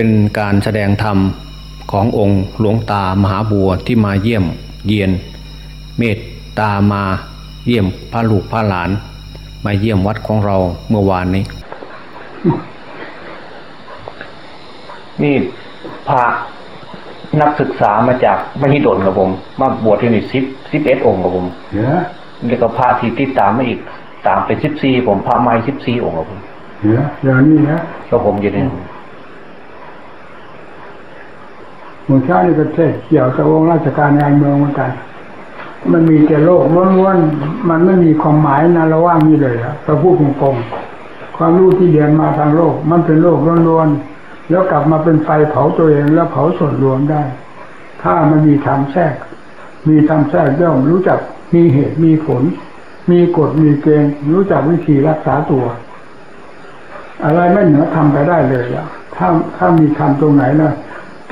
เป็นการแสดงธรรมขององค์หลวงตามหาบัวที่มาเยี่ยมเยียน เมตตามาเยี่ยมพระลูกพระหลาน มาเยี่ยมวัดของเราเมื่อวานนี้ นี่พระนักศึกษามาจากมหิดลครับผมมาบวชที่นี่สิบสิบเอ็ดองค์ครับผมเดี๋ยวแล้วก็พระที่ติดตามมาอีกตามเป็นสิบสี่ผมพระใหม่สิบสี่องค์ครับผมเดี๋ยวเดี๋ยวนี้นะก็ผมอยู่ใน เมืองชาติประเทศเกี่ยวกับวงราชการงานเมืองเหมือนกัน มันมีแต่โลกล้วนๆมันไม่มีความหมายนะระว่างนี้เลยอะเราพูดตรงๆความรู้ที่เรียนมาทางโลก มันเป็นโลกล้วนๆแล้วกลับมาเป็นไฟเผาตัวเองแล้วเผาส่วนรวมได้ ถ้ามันมีธรรมแทรก มีธรรมแทรกย่อมรู้จักมีเหตุมีผล มีกฎมีเกณฑ์รู้จักวิธีรักษาตัว อะไรไม่เหนือทำไปได้เลยอะถ้าถ้ามีทำตรงไหนนะ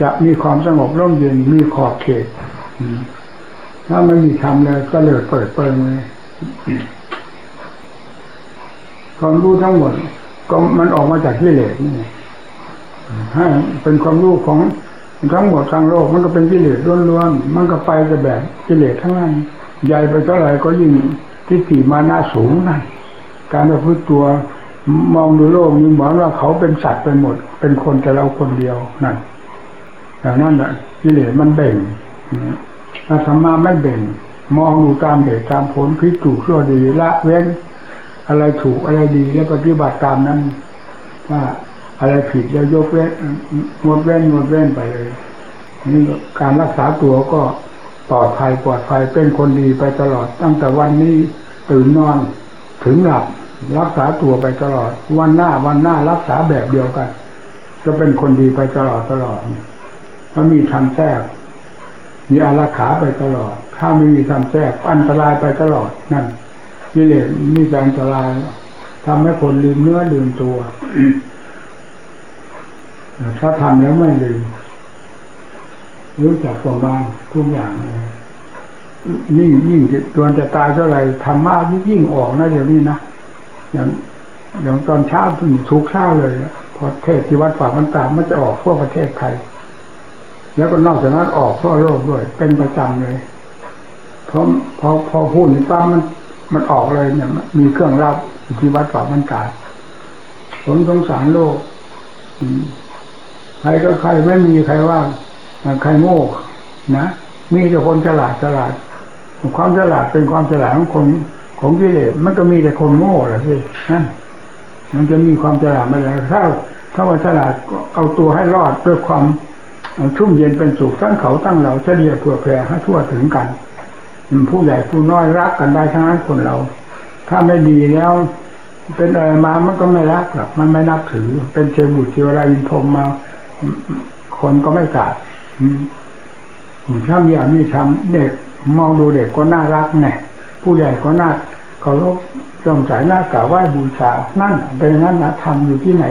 จะมีความสงบร่มเย็นมีขอบเขตถ้าไม่มีทำเลยก็เลยเปิดเปิงเลยความรู้ทั้งหมด ก็มันออกมาจากกิเหลสนี่ให้เป็นความรู้ของทั้งหมดทางโลกมันก็เป็นกิเลสล้วนๆ มันก็ไปกับแบบกิเลสทั้งนั้นใหญ่ไปเท่าไหร่ก็ยิ่งทิฏฐิมานะสูงนั่นการประพฤติตัวมองดูโลกนี่เหมือนว่าเขาเป็นสัตว์ไปหมด เป็นคนแต่เราคนเดียวนั่น แต่นั่นแหละกิเลสมันเบ่งถ้าธรรมะไม่เบ่ง มองดูตามเหตุตามผลพิจูชั่วดีละเว้น อะไรถูกอะไรดีแล้วปฏิบัติตามนั้น ว่าอะไรผิดแล้วยกเว้นงดเว้นงดเว้นไปเลยนี่การรักษาตัวก็ปลอดภัยปลอดภัยเป็นคนดีไปตลอด ตั้งแต่วันนี้ตื่นนอนถึงหลับรักษาตัวไปตลอด วันหน้าวันหน้ารักษาแบบเดียวกัน จะเป็นคนดีไปตลอดตลอด ถ้ามีทำแทรก มีอาราขาไปตลอด ถ้าไม่มีทำแทรกอันตรายไปตลอดนั่นกิเลสมีแต่อันตรายทำให้คนลืมเนื้อลืมตัวถ้าทำแล้วไม่ลืมรู้จักตัวบ้างทุกอย่างยิ่งยิ่งตัวจะตายเท่าไหร่ธรรมะยิ่งออกนะเดี๋ยวนี้นะอย่างอย่างตอนเช้าถึงทุกเช้าเลย พอเทศที่วัดป่ามันตามมันจะออกทั่วประเทศไทย แล้วก็นอกจากนั้นออกทั่วโลกด้วย เป็นประจำเลยเพราะพอพอพูดนี่ป้ามันมันออกเลยเนี่ยมีเครื่องรับที่วัดป่ามันตาผมสงสารโลกใครก็ใครไม่มีใครว่าใครโง่นะมีแต่คนฉลาดฉลาด ความฉลาดเป็นความฉลาดของคนของกิเลสมันก็มีแต่คนโง่แหละพี่นั่นมันจะมีความฉลาดไม่ได้ถ้าถ้าว่าฉลาดก็เอาตัวให้รอดด้วยความ ชุ่มเย็นเป็นสุขทั้งเขาทั้งเราเฉลี่ยเผื่อแผ่ให้ทั่วถึงกันผู้ใหญ่ผู้น้อยรักกันได้ทั้งนั้นคนเรา ถ้าไม่ดีแล้ว เป็นอะไรมามันก็ไม่รักหรอกมันไม่นับถือ เป็นเชบุตรเทวราอินพรมมา คนก็ไม่กล้าถ้ามีอย่างนี้ทำเด็กมองดูเด็กก็น่ารักไงผู้ใหญ่ก็น่าเคารพจงใจหน้ากราบไหว้บูชา นั่นเป็นนั้นนะทำอยู่ที่ไหน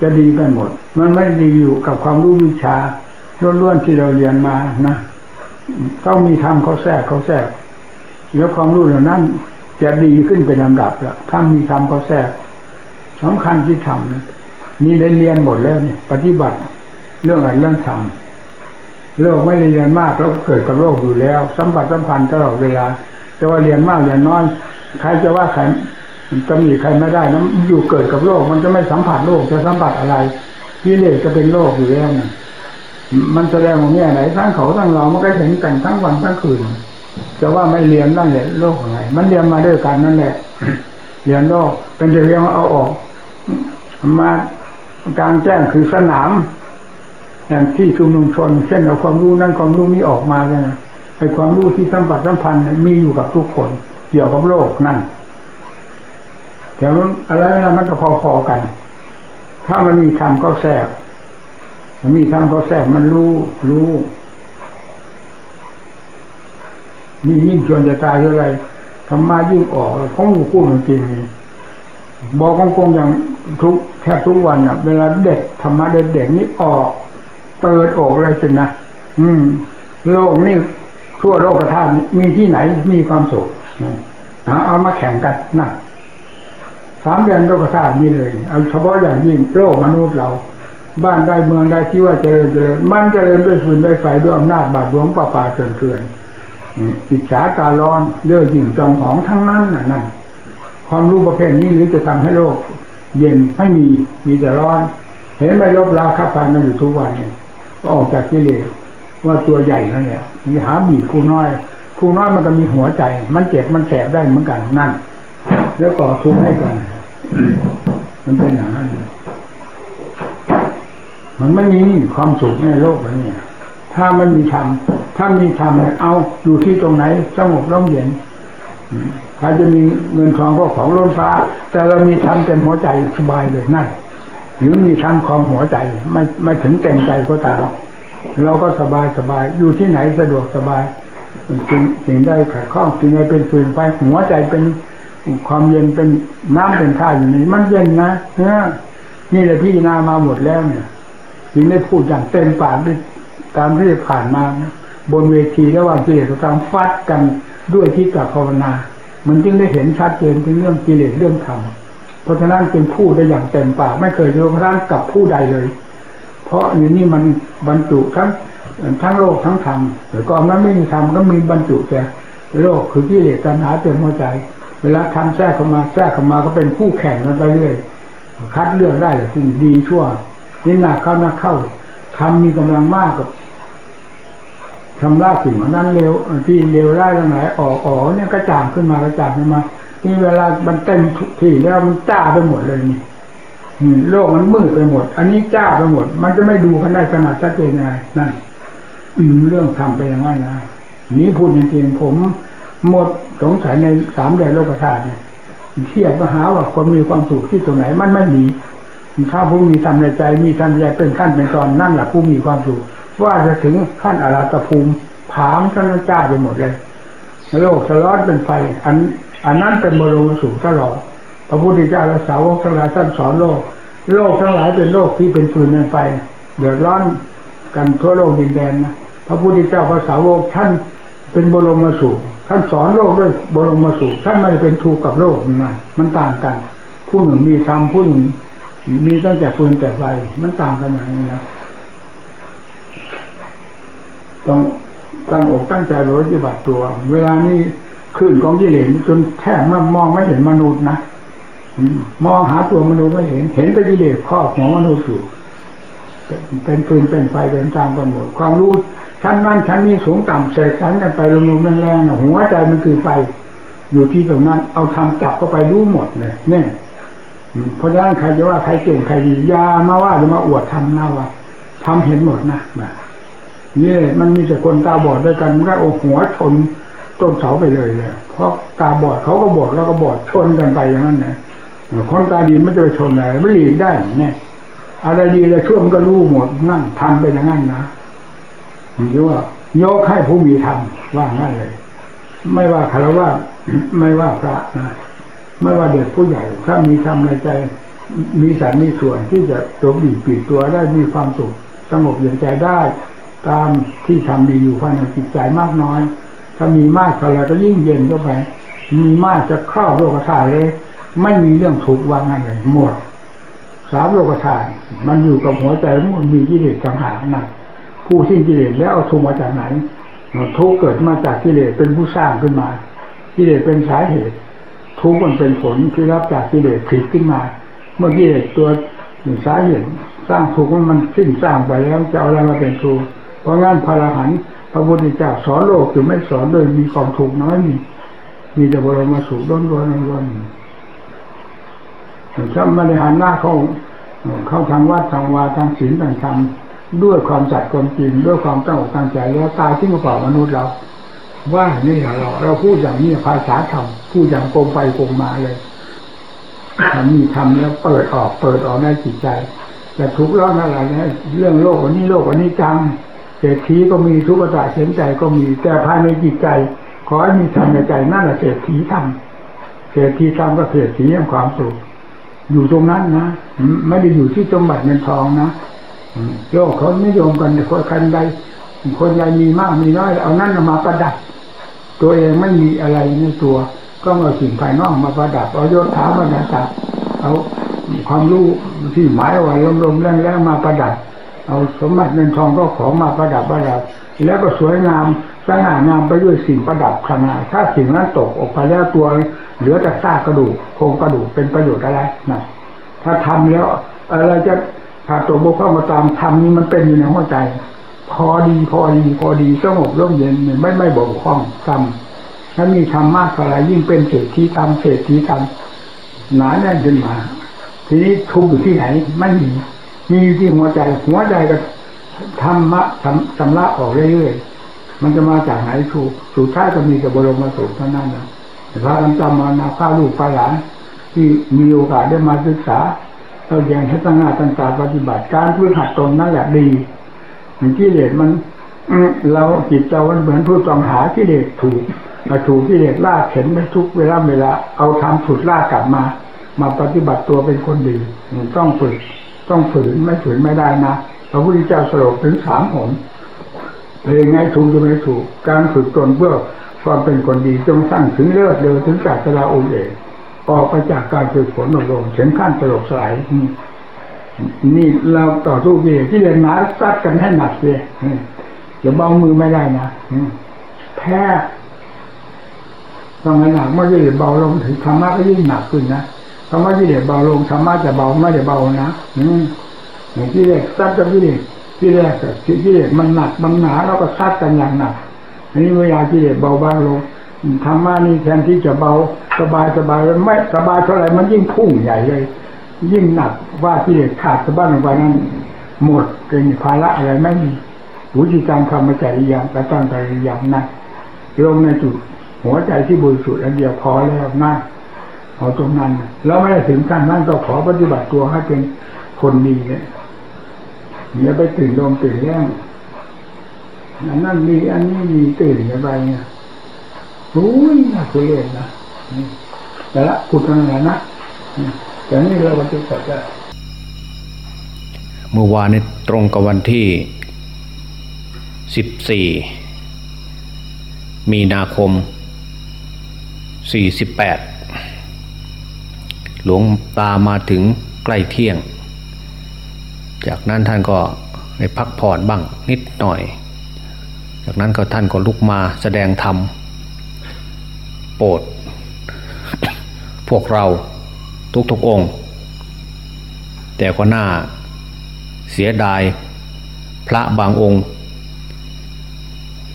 จะดีกันหมด มันไม่ดีอยู่กับความรู้วิชา ล้วนๆที่เราเรียนมานะต้องมีธรรมเขาแทรกเขาแทรกแล้วความรู้เหล่านั้นจะดีขึ้นเป็นลำดับแล้วถ้ามีธรรมเขาแทรกสำคัญที่ทำนี่ได้เรียนหมดแล้วเนี่ย ปฏิบัติเรื่องอะไรเรื่องธรรมโลกไม่ได้เรียนมากแล้วเกิดกับโลกอยู่แล้ว สัมผัสสัมพันธ์ตลอดเวลาจะว่าเรียนมากเรียนน้อยใครจะว่าใครจะมีใครไม่ได้นะอยู่เกิดกับโลก มันจะไม่สัมผัสโลกจะสัมผัสอะไรกิเลสจะเป็นโลกอยู่แล้วนะ มันแสดงว่าเนี่ไหนทั้งเขาทั้งเรา มันก็เห็นกันทั้งวันทั้งคืนจะว่าไม่เรียนนั่นแหละโลกอะไรมันเรียนมาด้วยกันนั่นแหละ เรียนโลก เป็นจะเรียนเอาออก มาการแจ้งคือสนามอย่างที่ชุมนุมชนเช่นเอาความรู้นั้นความรู้นี้ออกมาเนี่ยไอ้ความรู้ที่สัมผัสสัมพันธ์มีอยู่กับทุกคน เกี่ยวกับโลกนั่นแต่ว่าอะไรนะมันก็พอๆกัน ถ้ามันมีธรรมก็แทรก มันมีธรรมก็แทรกมันรู้ รู้นี่ยิ่งชวนจะตายเท่าไรธรรมะยิ่งออกของหูพูดจริงบอกกงๆอย่างทุกแทบทุกวันอะ เวลาเด็กธรรมะเด็กๆนี่ออก เปิดอกเลยสินะอืมโลกนี่ทั่วโลกธาตุมีที่ไหนมีความสุขเอามาแข่งกันนะสามเดือนโลกธาตุมีเลยเอาเฉพาะอย่างยิ่งโลกมนุษย์เรา บ้านได้เมืองได้ที่ว่าเจริญเจริญมันเจริญด้วยฟืนด้วยไฟด้วยอำนาจบาดหลวงป่าป่าเกินเกินอิจฉาตาร้อนเลื่อยิ่งจองของทั้งนั้นน่ะนั่นความรู้ประเภทนี้หรือจะทำให้โลก เย็นไม่มีมีแต่ร้อน เห็นไหมลบราคับพันกันอยู่ทุกวันเนี่ยก็ออกจากกิเลสว่าตัวใหญ่นั่นแหละมีหาบีบผู้น้อยผู้น้อยมันก็มีหัวใจ มันเจ็บมันแสบได้เหมือนกันนั่น แล้วก่อทุกข์ให้กัน มันเป็นอย่างนั้น มันไม่มีความสุขในโลกนี้ถ้ามันมีธรรมถ้ามีธรรมเนี่ยเอาอยู่ที่ตรงไหนสงบร่มเย็นใครจะมีเงินทองก็ของล้นฟ้า แต่เรามีธรรมเต็มหัวใจสบายเลยนั่นหรือมีธรรมของหัวใจไม่ไม่ถึงเต็มใจก็ตามเราก็สบายสบายอยู่ที่ไหนสะดวกสบายสิ่งสิ่งใดขัดข้องสิ่งใดเป็นฟืนไฟหัวใจเป็นความเย็นเป็นน้ำเป็นท่าอยู่นี่มันเย็นนะเนี่ยนี่แหละพี่นามาหมดแล้วเนี่ย จึงได้พูดอย่างเต็มปากด้วยตามที่ผ่านมา บนเวทีระหว่างกิเลสกับธรรมฟัดกันด้วยที่กับภาวนา มันจึงได้เห็นชัดเจนถึงเรื่องกิเลสเรื่องธรรมเพราะฉะนั้นจึงพูดได้อย่างเต็มปากไม่เคยโยกร่างกับผู้ใดเลย เพราะอยู่นี่มันบรรจุทั้งทั้งโลกทั้งธรรมแต่ก่อนนั้นไม่มีธรรมก็มีบรรจุแต่โลกคือกิเลสตัณหาเต็มหัวใจ เวลาทำแทรกเข้ามาแทรกเข้ามาก็เป็นคู่แข่งกันไปเรื่อยคัดเลือกได้สิ่งดีชั่ว นี่หนักเข้านักเข้าทำมีกำลังมากกับทำล่าสิ่งนั้นเร็วที่เร็วได้ทั้งไหนออกออเนี่ยกระจ่างขึ้นมากระจ่างขึ้นมานี่เวลามันเต็มทุกที่แล้วมันจ้าไปหมดเลยนี่โลกมันมืดไปหมด อันนี้จ้าไปหมด มันจะไม่ดูกันได้ขนาดชัดเจนไงนั่นเรื่องทำไปอย่างนั้นนะนี้พูดจริงๆผมหมดสงสัยในสามแดนโลกธาตุเนี่ยเทียบมาหาว่าคนมีความสุขที่ตรงไหนมันไม่มี ถ้าผู้มีธรรมในใจมีธรรมในใจเป็นขั้นเป็นตอนนั่นแหละผู้มีความสุขว่าจะถึงขั้นอาราตภูมิผามท่านจ้าไปหมดเลยโลกสลอดเป็นไฟอันอันนั้นเป็นบรมสุขตลอดพระพุทธเจ้าและสาวกทั้งหลายท่านสอนโลก โลกทั้งหลายเป็นโลกที่เป็นฟืนเป็นไฟเดือดร้อนกันทั่วโลกดินแดนนะพระพุทธเจ้าพระสาวกท่านเป็นบรมสุขท่านสอนโลกด้วยบรมสุขท่านไม่เป็นทุกข์กับโลกมันมันต่างกัน ผู้หนึ่งมีธรรมผู้หนึ่ง มีตั้งแต่ฟืนแต่ไฟมันต่างกันอย่างนี้นะต้องตั้งอกตั้งใจปฏิบัติตัว เวลานี้ขึ้นของกิเลสจนแทบมามองไม่เห็นมนุษย์นะมองหาตัวมนุษย์ไม่เห็น เห็นแต่กิเลสครอบหัวมนุษย์อยู่เป็นฟืนเป็นไฟเป็นตามกันหมดความรู้ชั้นนั้นชั้นนี้สูงต่ำเสกสรรกันไปรวมๆแรงๆหัวใจมันคือไฟอยู่ที่ตรงนั้น เอาทำจับเข้าไปรู้หมดเลยเนี่ย เพราะฉะนั้นใครจะว่าใครเก่งใครดียามาว่าจะมาอวดทำนะว่าทำเห็นหมดนะแบบนี่มันมีแต่คนตาบอดด้วยกันมันก็โอ้หัวชนต้นเสาไปเลยเลยเพราะตาบอดเขาก็บอดแล้วก็บอดชนกันไปอย่างนั้นนะคนตาดีไม่จะไปชนอะไรไม่หลีกได้เนี่ยอะไรดีอะไรชั่วมันก็รู้หมดนั่นทำไปอย่างนั้นนะหรือว่ายกให้ผู้มีธรรมว่างั้นเลย ไม่ว่าคารวะไม่ว่าพระนะ ไม่ว่าเด็กผู้ใหญ่ ถ้ามีธรรมในใจ มีสันมีส่วนที่จะตัวบีปิดตัวได้มีความสุขสงบเย็นใจได้ ตามที่ทำดีอยู่ภายในจิตใจมากน้อย ถ้ามีมากเท่าไรก็ยิ่งเย็นเข้าไป มีมากจะครอบโลกธาตุเลย ไม่มีเรื่องทุกวางั้นเลยหมดสามโลกธาตุมันอยู่กับหัวใจมันมีกิเลสต่างหากนะผู้สิ้นกิเลสแล้วเอาทุกมาจากไหนทุกเกิดมาจากกิเลสเป็นผู้สร้างขึ้นมากิเลสเป็นสาเหตุ ทุกข์มันเป็นผลที่รับจากกิเลสผิดขึ้นมา เมื่อกิเลสตัวสาเหตุสร้างทุกข์มันสิ้นสร้างไปแล้วจะเอาอะไรมาเป็นทุกข์เพราะงั้นพระอรหันต์พระพุทธเจ้าสอนโลกคือไม่สอนโดยมีความทุกน้อยมีมีแต่บรมสุขล้นล้นล้นถ้าไม่ได้หันหน้าเข้าเข้าทางวัดทางวาทางศีลทางธรรมด้วยความจัดความจริงด้วยความตั้งอกตั้งใจแล้วตายที่มาเป่ามนุษย์เรา ว่านี่เราเราพูดอย่างนี้ภาษาธรรมพูดอย่างโกงไปโกงมาเลยทำมีทำแล้วเปิดออกเปิดออกในจิตใจแต่ทุกข์ร้อนอะไรนะเรื่องโลกวันนี้โลกวันนี้จังเศรษฐีก็มีทุกข์ตาเสียใจก็มีแต่ภายในจิตใจ ขอให้มีธรรมในใจนั่นแหละเศรษฐีธรรมเศรษฐีธรรมก็เศรษฐีแห่งความสุขอยู่ตรงนั้นนะไม่ได้อยู่ที่สมบัติเงินทองนะโลกเขาไม่ยมกันคนครใด คนใดมีมากมีน้อยเอานั่นมาประดับ ตัวเองไม่มีอะไรในตัวก็เอาสิ่งภายนอกมาประดับเอายศถาบรรดาศักดิ์เอาความรู้ที่หมายว่าลมๆแรงๆมาประดับ เอาสมบัติเงินทองก็ของมาประดับประดับ แล้วก็สวยงามสง่างามไปด้วยสิ่งประดับขนาดถ้าสิ่งนั้นตกออกไปแล้วตัวเหลือแต่ซากกระดูกโครงกระดูกเป็นประโยชน์อะไรนะถ้าทำแล้วอะไรจะขาดตัวบกพร่องก็ตามทำนี้มันเป็นอยู่ในหัวใจ พอดีพอดีพอดีสงบร่มเย็นไม่ไม่บกพร่องทำถ้ามีธรรมะอะไรยิ่งเป็นเศรษฐีทำเศรษฐีทำหนาแน่นขึ้นมา ทีนี้ทุกอยู่ที่ไหนไม่มีมีอยู่ที่หัวใจ หัวใจก็ธรรมะสำสำลักออกเรื่อยๆมันจะมาจากไหนถูกสุดท้ายก็มีแต่บรมสุขเท่านั้นนะพระอันจำมานาข้าลูกพระหลานที่มีโอกาสได้มาศึกษาเราแยงให้ตั้งหน้าตั้งตาปฏิบัติการพื้นหัดตนนั่นแหละดี อย่างที่เลสมันเราจิตเราเหมือนผู้ต้องหาที่เลสถูกมาถูกที่เลสล่าเข็นไปทุกเวลาเวลาเอาทำถูกล่ากลับมา มาปฏิบัติตัวเป็นคนดีต้องฝึก ต้องฝืนไม่ฝืนไม่ได้นะพระพุทธเจ้าสรุปถึงสามหนเลยไงถูกจะไม่ถูก การฝึกตนเพื่อความเป็นคนดีจงสร้างถึงเลิศเดินถึงจากสลาองค์เอกออกไปจากการฝึกฝนอบรมเฉียนขั้นสลบสลาย นี่เราต่อสู้กิเลสที่เรียนมาซัดกันให้หนักเลยอย่าเบามือไม่ได้นะแพ้ต้องให้หนักเมื่อกิเลสเบาลงถึงธรรมะก็ยิ่งหนักขึ้นนะธรรมะกิเลสเบาลงธรรมะจะเบาไม่ได้เบานะอืมอย่างที่เรียกซัดกับกิเลสที่แรกที่กิเลสมันหนักมันหนาเราก็ซัดกันอย่างหนักอันนี้เวลากิเลสเบาบางลงธรรมะนี่แทนที่จะเบาสบายสบายไม่สบายเท่าไหร่มันยิ่งพุ่งใหญ่เลย ยิ่งหนักว่ากิเลสขาดสะบั้นลงไปนั้น หมดเป็นภาระอะไรไม่มีวิธีการทำมาจริยามกระตั้งใจอย่างนั้นลงในจุดหัวใจที่บริสุทธิ์อันเดียวพอแล้วนั่นเอตรงนั้นแล้วไม่ได้ถึงขั้นนั้นก็ขอปฏิบัติตัวให้เป็นคนดีเนี่ยอย่าไปตื่นลมตื่นแรงอันนั้นมีอันนี้มีตื่นอะไรเนี่ยรู้นะคุยเล่นนะแต่ละพูดกันะ ไรนะแต่นี่เราปฏิบัติได้ เมื่อวานนี้ตรงกับวันที่สิบสี่มีนาคมสี่สิบแปดหลวงตามาถึงใกล้เที่ยง จากนั้นท่านก็ไปพักผ่อนบ้างนิดหน่อย จากนั้นก็ท่านก็ลุกมาแสดงธรรมโปรดพวกเรา ทุกๆองค์ แต่ก็น่าเสียดายพระบางองค์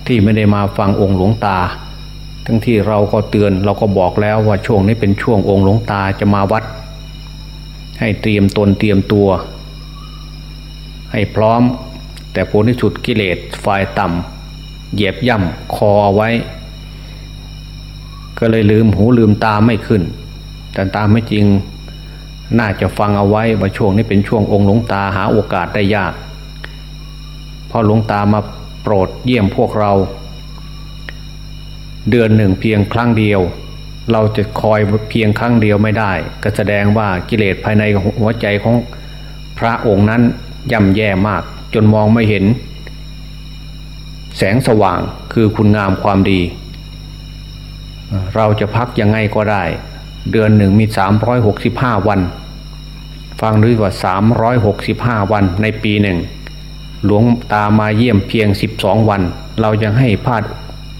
ที่ไม่ได้มาฟังองค์หลวงตา ทั้งที่เราก็เตือนเราก็บอกแล้วว่าช่วงนี้เป็นช่วงองค์หลวงตาจะมาวัด ให้เตรียมตนเตรียมตัว ให้พร้อม แต่ผลที่สุดกิเลสฝ่ายต่ำเหยียบย่ำคอเอาไว้ ก็เลยลืมหูลืมตาไม่ขึ้น แต่ตามไม่จริงน่าจะฟังเอาไว้ว่าช่วงนี้เป็นช่วงองค์หลวงตาหาโอกาสได้ยากพอหลวงตามาโปรดเยี่ยมพวกเรา เดือนหนึ่งเพียงครั้งเดียว เราจะคอยเพียงครั้งเดียวไม่ได้ ก็แสดงว่ากิเลสภายในหัวใจของพระองค์นั้นย่ำแย่มาก จนมองไม่เห็น แสงสว่างคือคุณงามความดี เราจะพักยังไงก็ได้ เดือนหนึ่งมีสามร้อยหกสิบห้าวัน ฟังดูว่าสามร้อยหกสิบห้าวันในปีหนึ่ง หลวงตามาเยี่ยมเพียงสิบสองวัน เรายังให้พลาด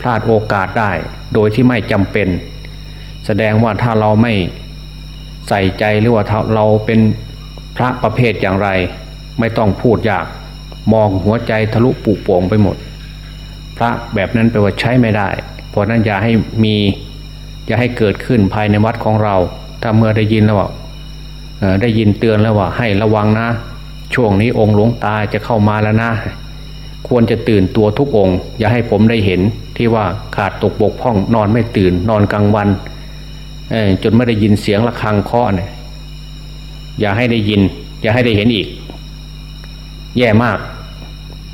พลาดโอกาสได้ โดยที่ไม่จำเป็น แสดงว่าถ้าเราไม่ใส่ใจหรือว่าเราเป็นพระประเภทอย่างไร ไม่ต้องพูดยาก มองหัวใจทะลุปุโป่งไปหมด พระแบบนั้นแปลว่าใช้ไม่ได้ เพราะนั้นอย่าให้มี อย่าให้เกิดขึ้นภายในวัดของเรา ถ้าเมื่อได้ยินแล้วว่าได้ยินเตือนแล้วว่าให้ระวังนะ ช่วงนี้องค์หลวงตาจะเข้ามาแล้วนะควรจะตื่นตัวทุกองค์ อย่าให้ผมได้เห็นที่ว่าขาดตกบกพร่องนอนไม่ตื่นนอนกลางวันจนไม่ได้ยินเสียงะระฆังเคาะเนี่ยอย่าให้ได้ยิน อย่าให้ได้เห็นอีก แย่มาก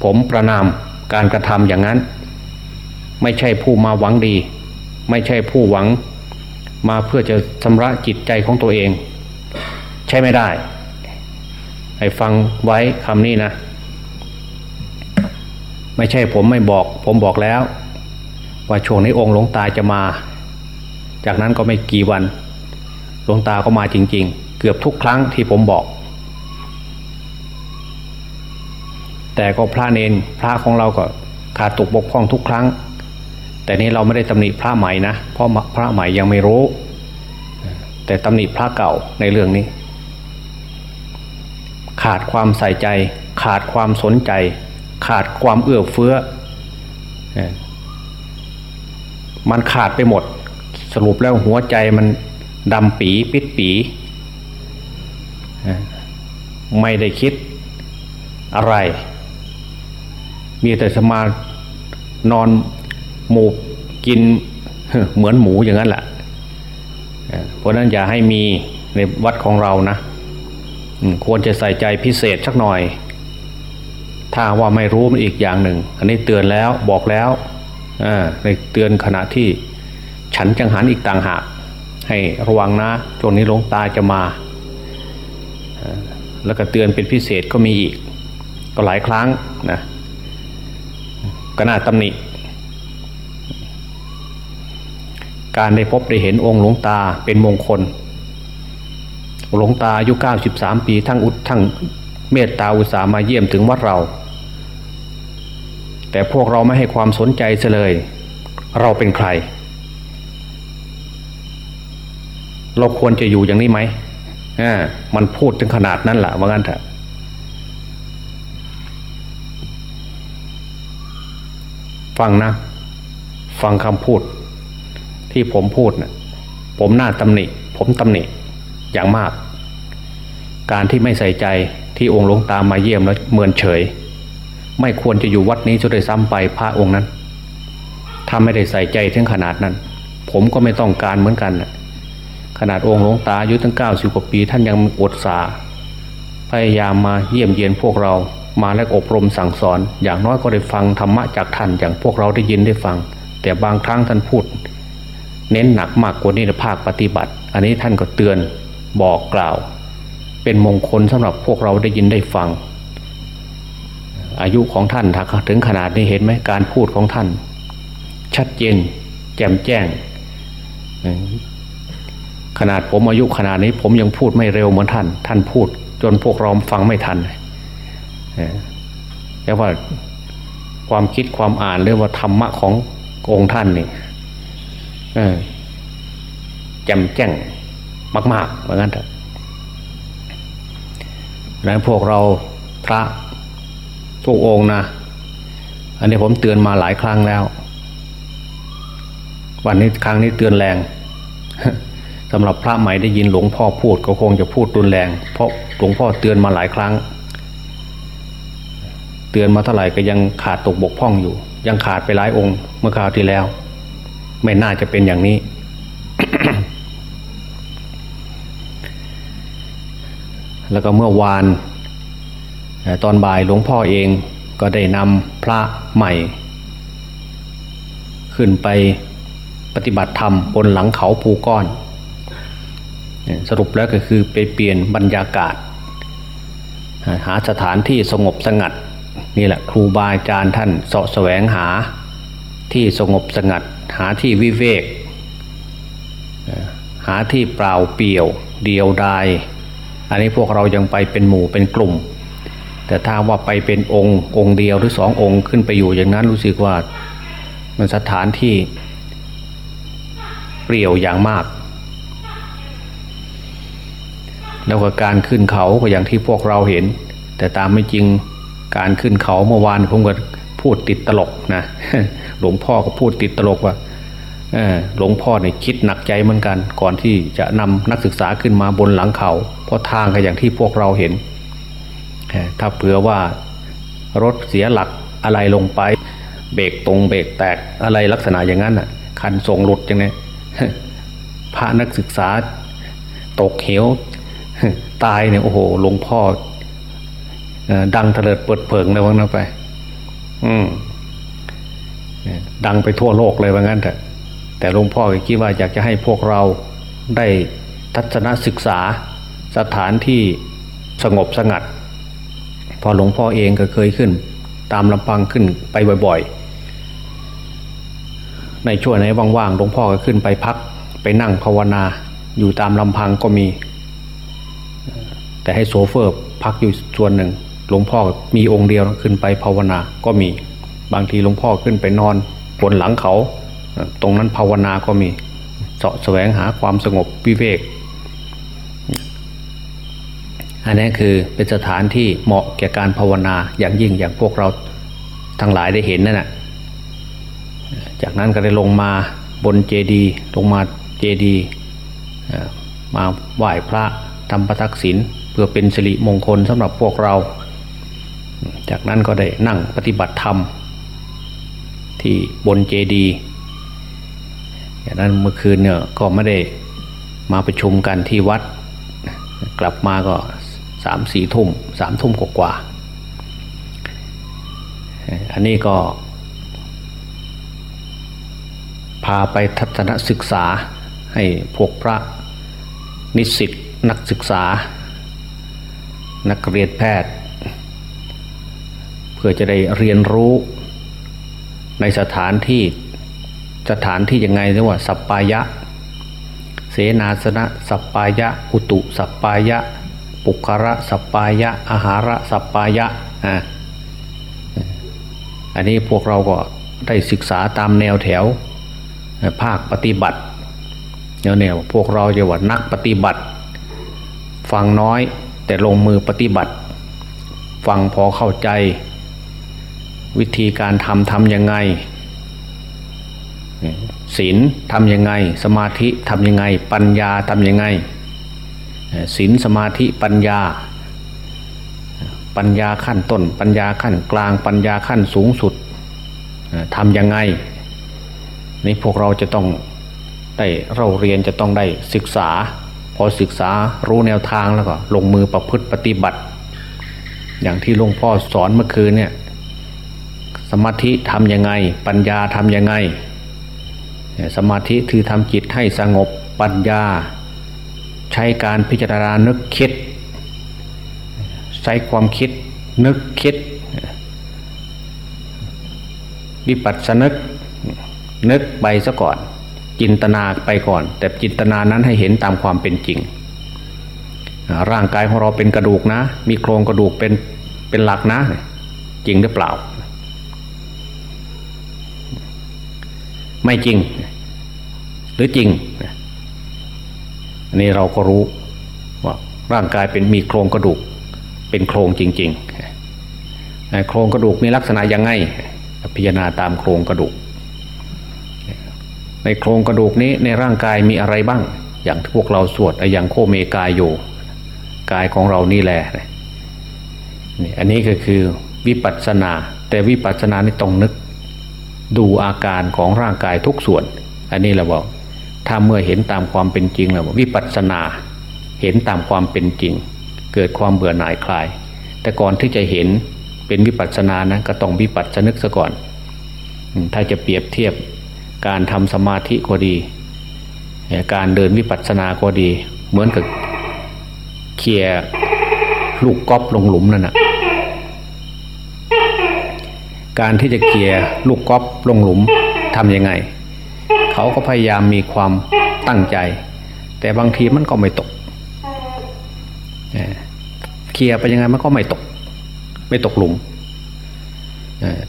ผมประนามการกระทำอย่างนั้น ไม่ใช่ผู้มาหวังดี ไม่ใช่ผู้หวัง มาเพื่อจะชำระจิตใจของตัวเอง ใช่ไม่ได้ ให้ฟังไว้คำนี้นะ ไม่ใช่ผมไม่บอก ผมบอกแล้ว ว่าช่วงนี้องค์หลวงตาจะมา จากนั้นก็ไม่กี่วันหลวงตาก็มาจริง ๆ เกือบทุกครั้งที่ผมบอก แต่ก็พระเนนพระของเราก็ขาดตกบกพร่องทุกครั้ง แต่นี้เราไม่ได้ตำหนิพระใหม่นะเพราะพระใหม่ยังไม่รู้ แต่ตำหนิพระเก่าในเรื่องนี้ ขาดความใส่ใจ ขาดความสนใจ ขาดความเอื้อเฟื้อ มันขาดไปหมด สรุปแล้วหัวใจมันดำปีปิดปีไม่ได้คิดอะไร มีแต่สมานอน หมูกินเหมือนหมูอย่างนั้นแหละเพราะนั้นอย่าให้มีในวัดของเรานะควรจะใส่ใจพิเศษสักหน่อย ถ้าว่าไม่รู้มันอีกอย่างหนึ่ง อันนี้เตือนแล้วบอกแล้วในเตือนขณะที่ฉันจังหันอีกต่างหาก ให้ระวังนะช่วงนี้หลวงตาจะมา แล้วก็เตือนเป็นพิเศษก็มีอีก ก็หลายครั้งนะก็น่าตำหนิ การได้พบได้เห็นองค์หลวงตาเป็นมงคล หลวงตาอายุ 93 ปีทั้งอุดทั้งเมตตาอุตสามาเยี่ยมถึงวัดเรา แต่พวกเราไม่ให้ความสนใจเลย เราเป็นใคร เราควรจะอยู่อย่างนี้ไหมอ่ามันพูดถึงขนาดนั้นแหละว่างั้นเถอะฟังนะ ฟังคำพูด ที่ผมพูดนะผมน่าตำหนิ ผมตำหนิอย่างมาก การที่ไม่ใส่ใจที่องค์หลวงตามาเยี่ยมแล้วเมินเฉย ไม่ควรจะอยู่วัดนี้จะได้ซ้ำไปพระองค์นั้น ถ้าไม่ได้ใส่ใจถึงขนาดนั้น ผมก็ไม่ต้องการเหมือนกันนะขนาดองค์หลวงตาอายุตั้งเก้าสิบกว่าปี ท่านยังอดสา พยายามมาเยี่ยมเยียนพวกเรามาและอบรมสั่งสอน อย่างน้อยก็ได้ฟังธรรมะจากท่านอย่างพวกเราได้ยินได้ฟัง แต่บางครั้งท่านพูด เน้นหนักมากกว่านี้ในภาคปฏิบัติ อันนี้ท่านก็เตือนบอกกล่าว เป็นมงคลสำหรับพวกเราได้ยินได้ฟัง อายุของท่านถ,ถึงขนาดนี้เห็นไหมการพูดของท่าน ชัดเจนแจ่มแจ้ง ขนาดผมอายุขนาดนี้ผมยังพูดไม่เร็วเหมือนท่าน ท่านพูด จนพวกเราฟังไม่ทันแปลว่าความคิดความอ่านหรือว่าธรรมะขององค์ท่านนี่ จ่มแจ้งมากๆเหมือนกันเถอะนั้นพวกเราพระทุกองนะ อันนี้ผมเตือนมาหลายครั้งแล้ว วันนี้ครั้งนี้เตือนแรงสำหรับพระใหม่ได้ยินหลวงพ่อพูดก็คงจะพูดรุนแรง เพราะหลวงพ่อเตือนมาหลายครั้ง เตือนมาเท่าไหร่ก็ยังขาดตกบกพร่องอยู่ ยังขาดไปหลายองค์เมื่อคราวที่แล้ว ไม่น่าจะเป็นอย่างนี้ แล้วก็เมื่อวานตอนบ่ายหลวงพ่อเองก็ได้นำพระใหม่ ขึ้นไปปฏิบัติธรรมบนหลังเขาภูก้อน สรุปแล้วก็คือไปเปลี่ยนบรรยากาศ หาสถานที่สงบสงัดนี่แหละครูบาอาจารย์ท่านเสาะแสวงหาที่สงบสงัด หาที่วิเวก หาที่เปล่าเปลี่ยว เดียวดาย อันนี้พวกเรายังไปเป็นหมู่เป็นกลุ่ม แต่ถ้าว่าไปเป็นองค์องค์เดียวหรือสององค์ขึ้นไปอยู่อย่างนั้นรู้สึกว่า มันสถานที่เปลี่ยวอย่างมาก แล้วก็การขึ้นเขาก็อย่างที่พวกเราเห็น แต่ตามไม่จริงการขึ้นเขาเมื่อวานผมก็ พูดติดตลกนะหลวงพ่อก็พูดติดตลกว่าหลวงพ่อเนี่ยคิดหนักใจเหมือนกัน ก่อนที่จะนำนักศึกษาขึ้นมาบนหลังเขาเพราะทางก็อย่างที่พวกเราเห็น ถ้าเผื่อว่ารถเสียหลักอะไรลงไป เบรกตรงเบรกแตกอะไรลักษณะอย่างนั้นอะ คันทรงหลุดอย่างนี้พระนักศึกษาตกเหวตายเนี่ยโอ้โหหลวงพ่อดังเถลิดเปิดเผงเลยว่างั้นไป อืมดังไปทั่วโลกเลยว่างั้นแต่แต่หลวงพ่อคิดว่าอยากจะให้พวกเราได้ทัศนศึกษาสถานที่สงบสงัด พอหลวงพ่อเองก็เคยขึ้น ตามลำพังขึ้นไปบ่อยๆ ในช่วงไหนว่างๆหลวงพ่อก็ขึ้นไปพัก ไปนั่งภาวนาอยู่ตามลำพังก็มี แต่ให้โซเฟอร์พักอยู่ส่วนหนึ่ง หลวงพ่อมีองค์เดียวขึ้นไปภาวนาก็มี บางทีหลวงพ่อขึ้นไปนอนบนหลังเขา ตรงนั้นภาวนาก็มีเสาะแสวงหาความสงบวิเวก อันนี้คือเป็นสถานที่เหมาะแก่การภาวนาอย่างยิ่งอย่างพวกเราทั้งหลายได้เห็นนั่นแหะจากนั้นก็ได้ลงมาบนเจดีลงมาเจดีมาไหว้พระทำประทักษิณเพื่อเป็นสิริมงคลสำหรับพวกเรา จากนั้นก็ได้นั่งปฏิบัติธรรม ที่บนเจดีอย่างนั้นเมื่อคืนเนี่ยก็ไม่ได้มาประชุมกันที่วัด กลับมาก็สามสี่ทุ่มสามทุ่มกว่า อันนี้ก็ พาไปทัศนศึกษาให้พวกพระนิสิตนักศึกษา นักเรียนแพทย์ พื่อจะได้เรียนรู้ในสถานที่สถานที่ยังไงเรียกว่า สัปปายะ เสนาสนะ สัปปายะ อุตุ สัปปายะ ปุคระสัปปายะ อาหาระสัปปายะอ่าอันนี้พวกเราก็ได้ศึกษาตามแนวแถว ภาคปฏิบัติแนวแนวพวกเราจะว่านักปฏิบัติ ฟังน้อยแต่ลงมือปฏิบัติ ฟังพอเข้าใจ วิธีการทำทำยังไงศีลทำยังไง สมาธิทำยังไง ปัญญาทำยังไงศีลสมาธิปัญญา ปัญญาขั้นต้น ปัญญาขั้นกลาง ปัญญาขั้นสูงสุดทำยังไงนี่พวกเราจะต้องได้เราเรียนจะต้องได้ศึกษา พอศึกษารู้แนวทางแล้วก็ลงมือประพฤติปฏิบัติ อย่างที่หลวงพ่อสอนเมื่อคืนเนี่ย สมาธิทำยังไง ปัญญาทำยังไง สมาธิคือทำจิตให้สงบปัญญา ใช้การพิจารณานึกคิด ใช้ความคิดนึกคิดวิปัสสนึกนึกไปซะก่อน จินตนาไปก่อน แต่จินตนานั้นให้เห็นตามความเป็นจริง ร่างกายของเราเป็นกระดูกนะ มีโครงกระดูกเป็นเป็นหลักนะ จริงหรือเปล่า ไม่จริง หรือจริงอันนี้เราก็รู้ว่าร่างกายเป็นมีโครงกระดูก เป็นโครงจริง ๆ โครงกระดูกมีลักษณะยังไงพิจารณาตามโครงกระดูก ในโครงกระดูกนี้ในร่างกายมีอะไรบ้าง อย่างพวกเราสวดอย่างโคเมกายโยกายของเรานี่แหละนี่อันนี้ก็คือวิปัสสนา แต่วิปัสสนานี่ต้องนึก ดูอาการของร่างกายทุกส่วน อันนี้เราบอกถ้าเมื่อเห็นตามความเป็นจริงแล้ววิปัสสนาเห็นตามความเป็นจริง เกิดความเบื่อหน่ายคลาย แต่ก่อนที่จะเห็นเป็นวิปัสสนานะก็ต้องวิปัสสนึกซะก่อน ถ้าจะเปรียบเทียบการทำสมาธิก็ดี การเดินวิปัสสนาก็ดี เหมือนกับเขี่ยลูกก๊อปลงหลุมนั่นนะ การที่จะเขี่ยลูกก๊อปลงหลุมทำยังไง เขาก็พยายามมีความตั้งใจ แต่บางทีมันก็ไม่ตกเขี่ยไปยังไงมันก็ไม่ตก ไม่ตกหลุม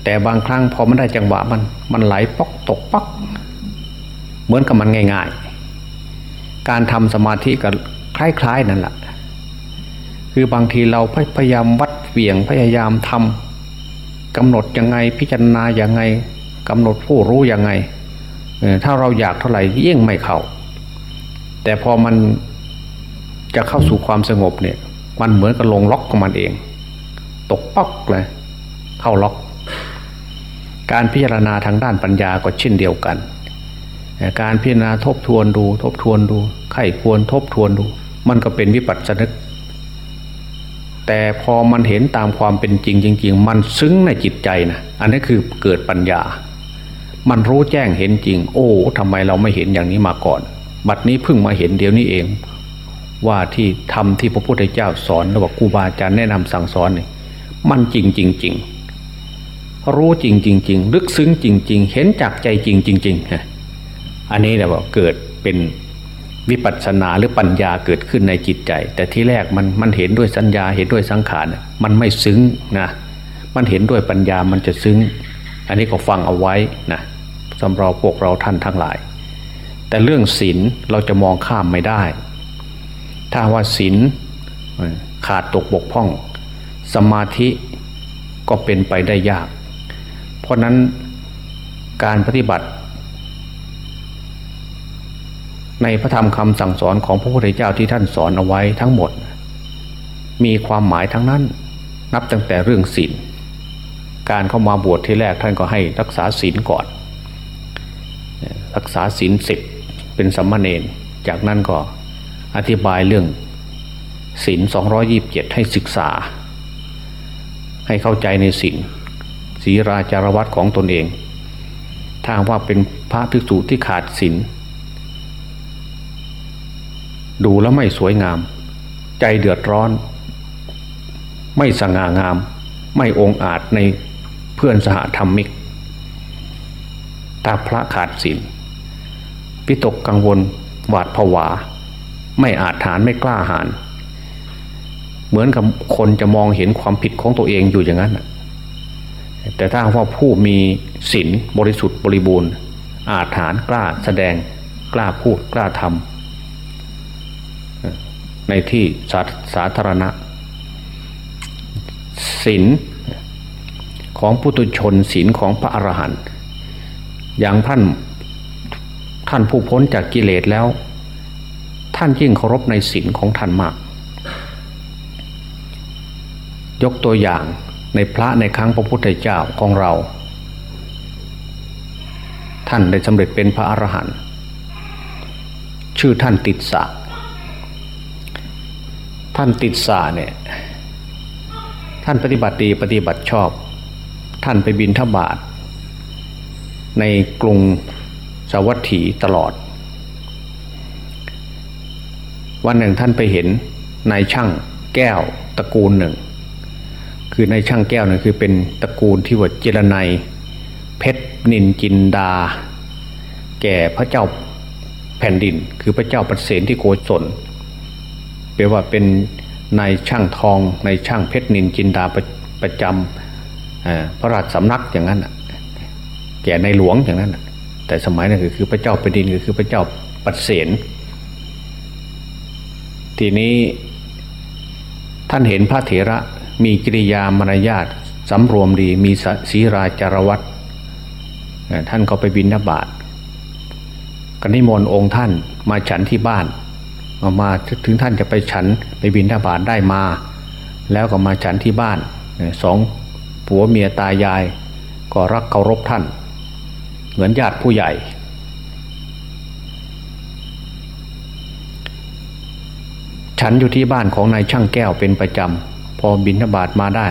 แต่บางครั้งพอมันได้จังหวะมันมันไหลปอกตกปัก เหมือนกับมันง่าย ๆ การทำสมาธิก็คล้าย ๆ นั่นแหละคือบางทีเราพยายามวัดเวี่ยงพยายามทำ กำหนดยังไงพิจารณาอย่างไงกำหนดผู้รู้ยังไงถ้าเราอยากเท่าไหร่ยิ่งไม่เข้า แต่พอมันจะเข้าสู่ความสงบเนี่ย มันเหมือนกับลงล็อกของมันเอง ตกป๊อกเลยเข้าล็อก การพิจารณาทางด้านปัญญาก็เช่นเดียวกัน การพิจารณาทบทวนดู ทบทวนดูไข้ควรทบทวนดู มันก็เป็นวิปัสสนึก แต่พอมันเห็นตามความเป็นจริงจริงๆมันซึ้งในจิตใจนะอันนี้คือเกิดปัญญา มันรู้แจ้งเห็นจริง โอ้ทำไมเราไม่เห็นอย่างนี้มาก่อน บัดนี้เพิ่งมาเห็นเดี๋ยวนี้เอง ว่าที่ทำที่พระพุทธเจ้าสอนหรือว่าครูบาอาจารย์แนะนำสั่งสอนนี่มันจริงจริงจริงรู้จริงจริงจริงลึกซึ้งจริง ๆ เห็นจากใจจริงจริงๆฮะอันนี้แหละว่าเกิดเป็น วิปัสสนาหรือปัญญาเกิดขึ้นในจิตใจ แต่ที่แรกมันมันเห็นด้วยสัญญาเห็นด้วยสังขารมันไม่ซึ้งนะมันเห็นด้วยปัญญามันจะซึ้ง อันนี้ก็ฟังเอาไว้นะสำหรับพวกเราท่านทั้งหลาย แต่เรื่องศีลเราจะมองข้ามไม่ได้ ถ้าว่าศีลขาดตกบกพร่อง สมาธิก็เป็นไปได้ยาก เพราะนั้นการปฏิบัติ ในพระธรรมคำสั่งสอนของพระพุทธเจ้าที่ท่านสอนเอาไว้ทั้งหมด มีความหมายทั้งนั้น นับตั้งแต่เรื่องศีลการเข้ามาบวชที่แรกท่านก็ให้รักษาศีลก่อน รักษาศีลสิบเป็นสัมมาเนนจากนั้นก็อธิบายเรื่องศีลสองยิบเจ็ดให้ศึกษา ให้เข้าใจในศีลศีราจารวัตของตนเองถ้าว่าเป็นพระภิกษุที่ขาดศีล ดูแล้วไม่สวยงาม ใจเดือดร้อน ไม่สง่างาม ไม่องอาจในเพื่อนสหธรรมิกถ้าพระขาดศีลพิตกกังวลหวาดผวา ไม่อาจฐานไม่กล้าหาญเหมือนกับคนจะมองเห็นความผิดของตัวเองอยู่อย่างนั้นแต่ถ้าว่าผู้มีศีลบริสุทธิ์บริบูรณ์ อาจฐานกล้าแสดงกล้าพูดกล้าทำ ในที่สาสาธารณะศีลของพุทุชนศีลของพระอรหันต์อย่างท่านท่านผู้พ้นจากกิเลสแล้ว ท่านยิ่งเคารพในศีลของท่านมาก ยกตัวอย่างในพระในครั้งพระพุทธเจ้าของเรา ท่านได้สำเร็จเป็นพระอรหันต์ชื่อท่านติดสะ ท่านติดสาเนี่ยท่านปฏิบัติดีปฏิบัติชอบ ท่านไปบินทบาทในกรุงสวัสถีตลอด วันหนึ่งท่านไปเห็นนายช่างแก้วตระกูลหนึ่ง คือนายช่างแก้วนั่นคือเป็นตระกูลที่ว่าเจรไนเพชรนินจินดา แก่พระเจ้าแผ่นดิน คือพระเจ้าประเสนที่โกศล แปลว่าเป็นนายช่างทองนายช่างเพชรนินจินดาประประจำพระราชสำนักอย่างนั้นแก่ในหลวงอย่างนั้นแต่สมัยนั้นคือพระเจ้าแผ่นดินก็คือพระเจ้าปัดเสนทีนี้ท่านเห็นพระเถระมีกิริยามารยาทสำรวมดีมีศีราจารวัตท่านก็ไปบินนบาตกันนิมนต์องค์ท่านมาฉันที่บ้าน มามาถึงท่านจะไปฉันไปบินทบาทได้มา แล้วก็มาฉันที่บ้านสองผัวเมียตายาย ก็รักเคารพท่าน เหมือนญาติผู้ใหญ่ ฉันอยู่ที่บ้านของนายช่างแก้วเป็นประจำพอบินทบาทมาได้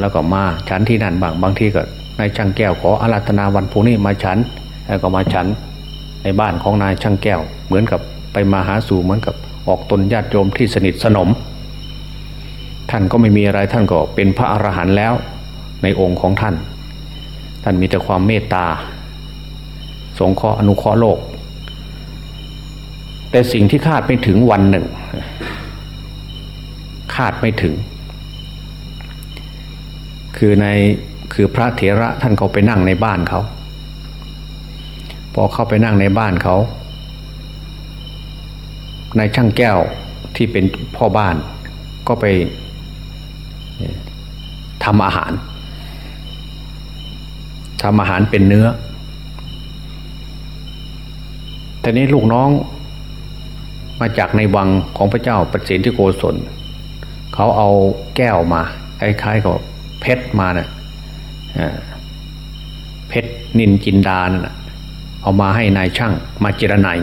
แล้วก็มาฉันที่นั่นบางบางที่ก็นายช่างแก้วขออาราธนาวันพรุ่งนี้มาฉันแล้วก็มาฉันในบ้านของนายช่างแก้วเหมือนกับ ไปมาหาสู่เหมือนกับออกตนญาติโยมที่สนิทสนม ท่านก็ไม่มีอะไรท่านก็เป็นพระอรหันต์แล้วในองค์ของท่าน ท่านมีแต่ความเมตตา สงเคราะห์อนุเคราะห์โลก แต่สิ่งที่คาดไม่ถึงวันหนึ่ง คาดไม่ถึง คือในคือพระเถระท่านเขาไปนั่งในบ้านเขา พอเข้าไปนั่งในบ้านเขา นายช่างแก้วที่เป็นพ่อบ้านก็ไปทำอาหารทำอาหารเป็นเนื้อ แต่นี้ลูกน้องมาจากในวังของพระเจ้าประสิทธิโกศล เขาเอาแก้วมาคล้ายๆกับเพชรมาเนะ่ยเพชรนินจินดานะ่ะเอามาให้นายช่างมาเจรนาย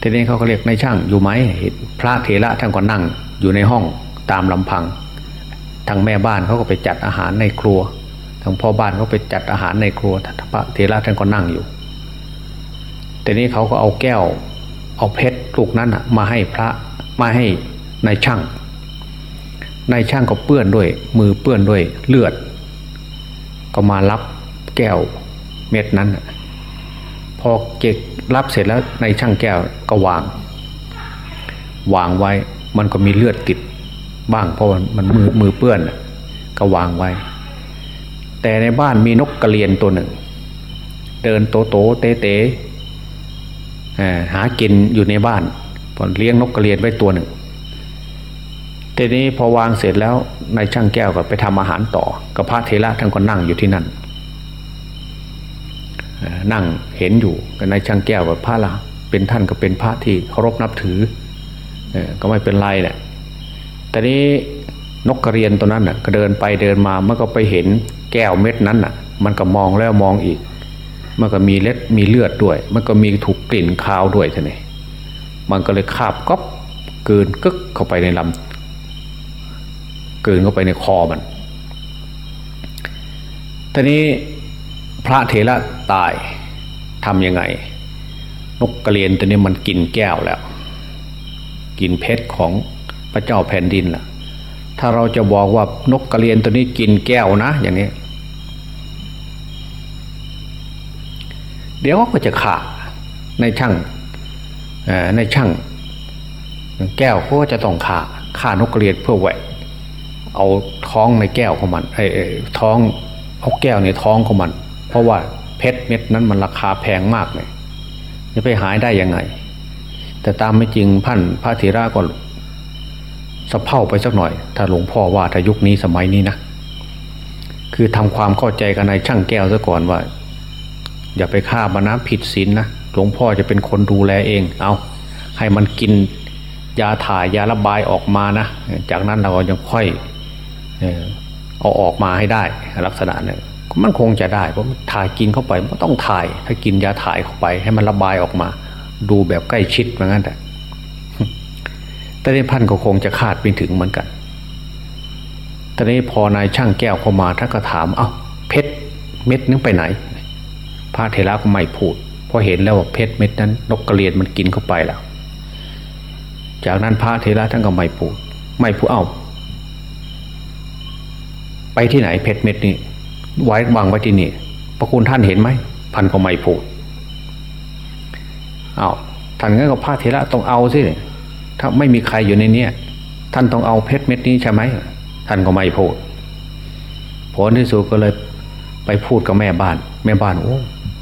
ทีนี้เขาก็เรียกนายช่างอยู่ไหมพระเถระท่านก็นั่งอยู่ในห้องตามลำพังทางแม่บ้านเขาก็ไปจัดอาหารในครัวทางพ่อบ้านเขาไปจัดอาหารในครัวพระเถระท่านก็นั่งอยู่ทีนี้เขาก็เอาแก้ว เอาเพชรลูกนั้นมาให้พระมาให้นายช่างนายช่างก็เปื้อนด้วย มือเปื้อนด้วยเลือด ก็มารับแก้วเม็ดนั้น พอเก็บรับเสร็จแล้วในช่างแก้วก็วาง วางไว้มันก็มีเลือดติดบ้างเพราะมันมือมือเปื้อนก็วางไว้ แต่ในบ้านมีนกกระเรียนตัวหนึ่ง เดินโตโตเตเตหากินอยู่ในบ้านผลเลี้ยงนกกระเรียนไว้ตัวหนึ่งทีนี้พอวางเสร็จแล้วนายช่างแก้วก็ไปทำอาหารต่อกับพระเทระท่านก็นั่งอยู่ที่นั่น นั่งเห็นอยู่กันายช่างแก้วกับพระละเป็นท่านก็เป็นพระที่เคารพนับถือก็ไม่เป็นไรแหละแต่นี้นกกระเรียนตัวนั้นน่ะก็เดินไปเดินมามันก็ไปเห็นแก้วเม็ดนั้นน่ะ มันก็มองแล้วมองอีก มันก็มีเล็ดมีเลือดด้วย มันก็มีถูกกลิ่นคาวด้วยท่านี่มันก็เลยคาบก๊อบเกินกึกเข้าไปในลำเกินเข้าไปในคอมันตอนนี้ พระเถระตายทำยังไง นกกระเรียนตัวนี้มันกินแก้วแล้ว กินเพชรของพระเจ้าแผ่นดินล่ะ ถ้าเราจะบอกว่านกกระเรียนตัวนี้กินแก้วนะ อย่างนี้ เดี๋ยวก็จะขาดในช่างในช่างแก้วเขาก็จะต้องขาฆ่านกกระเรียนเพื่อแหวกเอาท้องในแก้วของมันไอ้ท้องเอาแก้วในท้องของมัน เพราะว่าเพชรเม็ดนั้นมันราคาแพงมากเลยจะไปหายได้ยังไง แต่ตามไม่จริงพันพระธีระก็สะเพร่าไปสักหน่อย ถ้าหลวงพ่อว่าถ้ายุคนี้สมัยนี้นะคือทำความเข้าใจกันในช่างแก้วซะก่อนว่า อย่าไปฆ่ามันนะผิดศีลนนะหลวงพ่อจะเป็นคนดูแลเอง เอาให้มันกินยาถ่ายยาระบายออกมานะ จากนั้นเราจะค่อยเอาออกมาให้ได้ลักษณะเนี่ย มันคงจะได้เพราะถ่ายกินเข้าไปมันต้องถ่าย ถ้ากินยาถ่ายเข้าไป ให้มันระบายออกมา ดูแบบใกล้ชิดเหมือนกันแต่แต่ในพันก็คงจะคาดไปถึงเหมือนกันตอนนี้พอนายช่างแก้วเข้ามาท่านก็ถาม เอา้าเพชรเม็ดนึงไปไหน พระเทระก็ไม่พูดพอเห็นแล้วว่าเพชรเม็ดนั้น นกกระเรียนมันกินเข้าไปแล้ว จากนั้นพระเทระท่านก็ไม่พูด ไม่พูดเอา้าไปที่ไหนเพชรเม็ดนี้ ไว้วางไว้ที่นี่พระคุณท่านเห็นไหมพันก็ไม่พูดเอาท่านงั้นก็พระเทระต้องเอาสิถ้าไม่มีใครอยู่ในเนี้ยท่านต้องเอาเพชรเม็ดนี้ใช่ไหมท่านก็ไม่พูดผลที่สุดก็เลยไปพูดกับแม่บ้าน แม่บ้านโอ้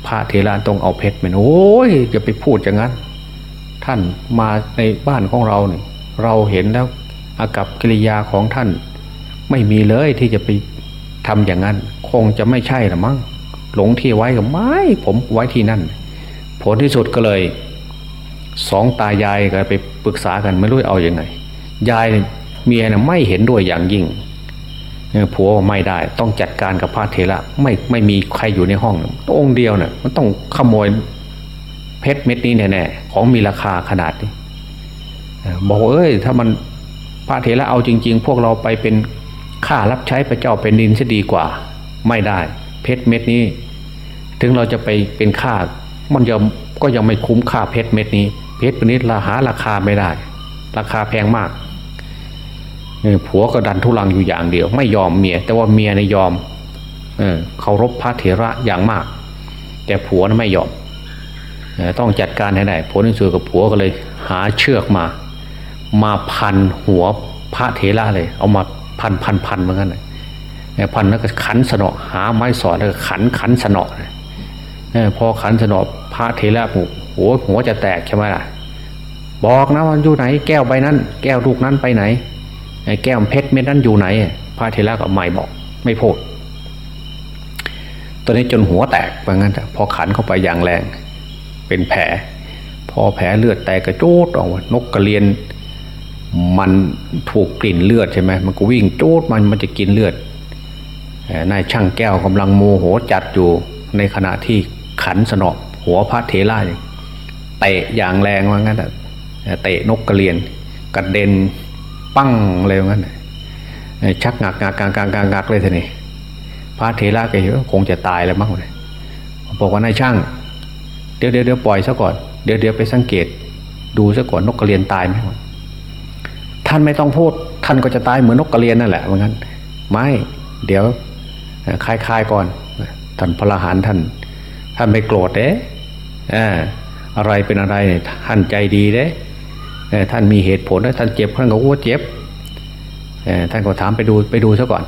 พระเทระต้องเอาเพชรเมันโอ้ยจะไปพูดอย่างนั้น ท่านมาในบ้านของเราเนี่ยเราเห็นแล้วอากับกิริยาของท่าน ไม่มีเลยที่จะไป ทำอย่างนั้น คงจะไม่ใช่หรือมั้งหลงที่ไว้กับไม่ผมไว้ที่นั่น ผลที่สุดก็เลยสองตายายก็ไปปรึกษากันไม่รู้เอาอยัางไง ยายเมียน่ยไม่เห็นด้วยอย่างยิ่งผัวไม่ได้ ต้องจัดการกับพระเทระไม่ไม่มีใครอยู่ในห้ององค์เดียวเนี่ยมันต้องขโมยเพชรเม็ดนี้แน่ๆของมีราคาขนาดนี้บอกเอ้ยถ้ามันพระเทระเอาจริง ๆ พวกเราไปเป็น ข้ารับใช้พระเจ้าเป็นดินจะดีกว่า ไม่ได้ เพชรเม็ดนี้ ถึงเราจะไปเป็นข้ามันยังก็ยังไม่คุ้มค่าเพชรเม็ดนี้ เพชรเม็ดนี้ราหาราคาไม่ได้ ราคาแพงมากผัวก็ดันทุลังอยู่อย่างเดียว ไม่ยอมเมีย แต่ว่าเมียในยอมเเคารพพระเถระอย่างมาก แต่ผัวนั้นไม่ยอมต้องจัดการให้ได้ผลที่สุดกับผัวก็เลย หาเชือกมา มาพันหัวพระเถระเลย เอามา พันพันพันเหมือนกันเลยพันแล้วก็ขันสนอหาไม้สอนแล้วก็ขันขันสนอพอขันสนอพระเทระผูหัวหัวจะแตกใช่ไหมล่ะ บอกนะว่าอยู่ไหน แก้วใบนั้น แก้วลูกนั้นไปไหนแก้วเพชรเม็ดนั้นอยู่ไหน พระเทระก็ไม่บอก ไม่พูดตอนนี้จนหัวแตกเหมือนกันพอขันเข้าไปอย่างแรง เป็นแผล พอแผลเลือดแตกกระโจดออกนกกระเรียน มันถูกกลิ่นเลือดใช่ไหมมันก็วิ่งโจดมันมันจะกินเลือดนายช่างแก้วกำลังโมโหจัดอยู่ในขณะที่ขันสนอหัวพระเทล่าเตะอย่างแรงว่างั้นเตะนกกระเรียนกระเด็นปั้งเลยว่างั้นชักงักงักกางกางกางกักเลยทีนี้พระเทล่าก็เห็นคงจะตายแล้วมั้งเลยบอกว่านายช่าง เดี๋ยวเดี๋ยวปล่อยซะก่อนเดี๋ยวเดี๋ยวไปสังเกต ดูซะก่อนนกกระเรียนตายไหม ท่านไม่ต้องพูด ท่านก็จะตายเหมือนนกกระเรียนนั่นแหละเหมือนกันไม่ เดี๋ยวคลายๆก่อนท่านพระหานท่าน ท่านไม่โกรธเด้อะไรเป็นอะไรท่านใจดีเด้ท่านมีเหตุผลแล้วท่านเจ็บท่านก็ว่าเจ็บท่านก็ถามไปดูไปดูซะก่อน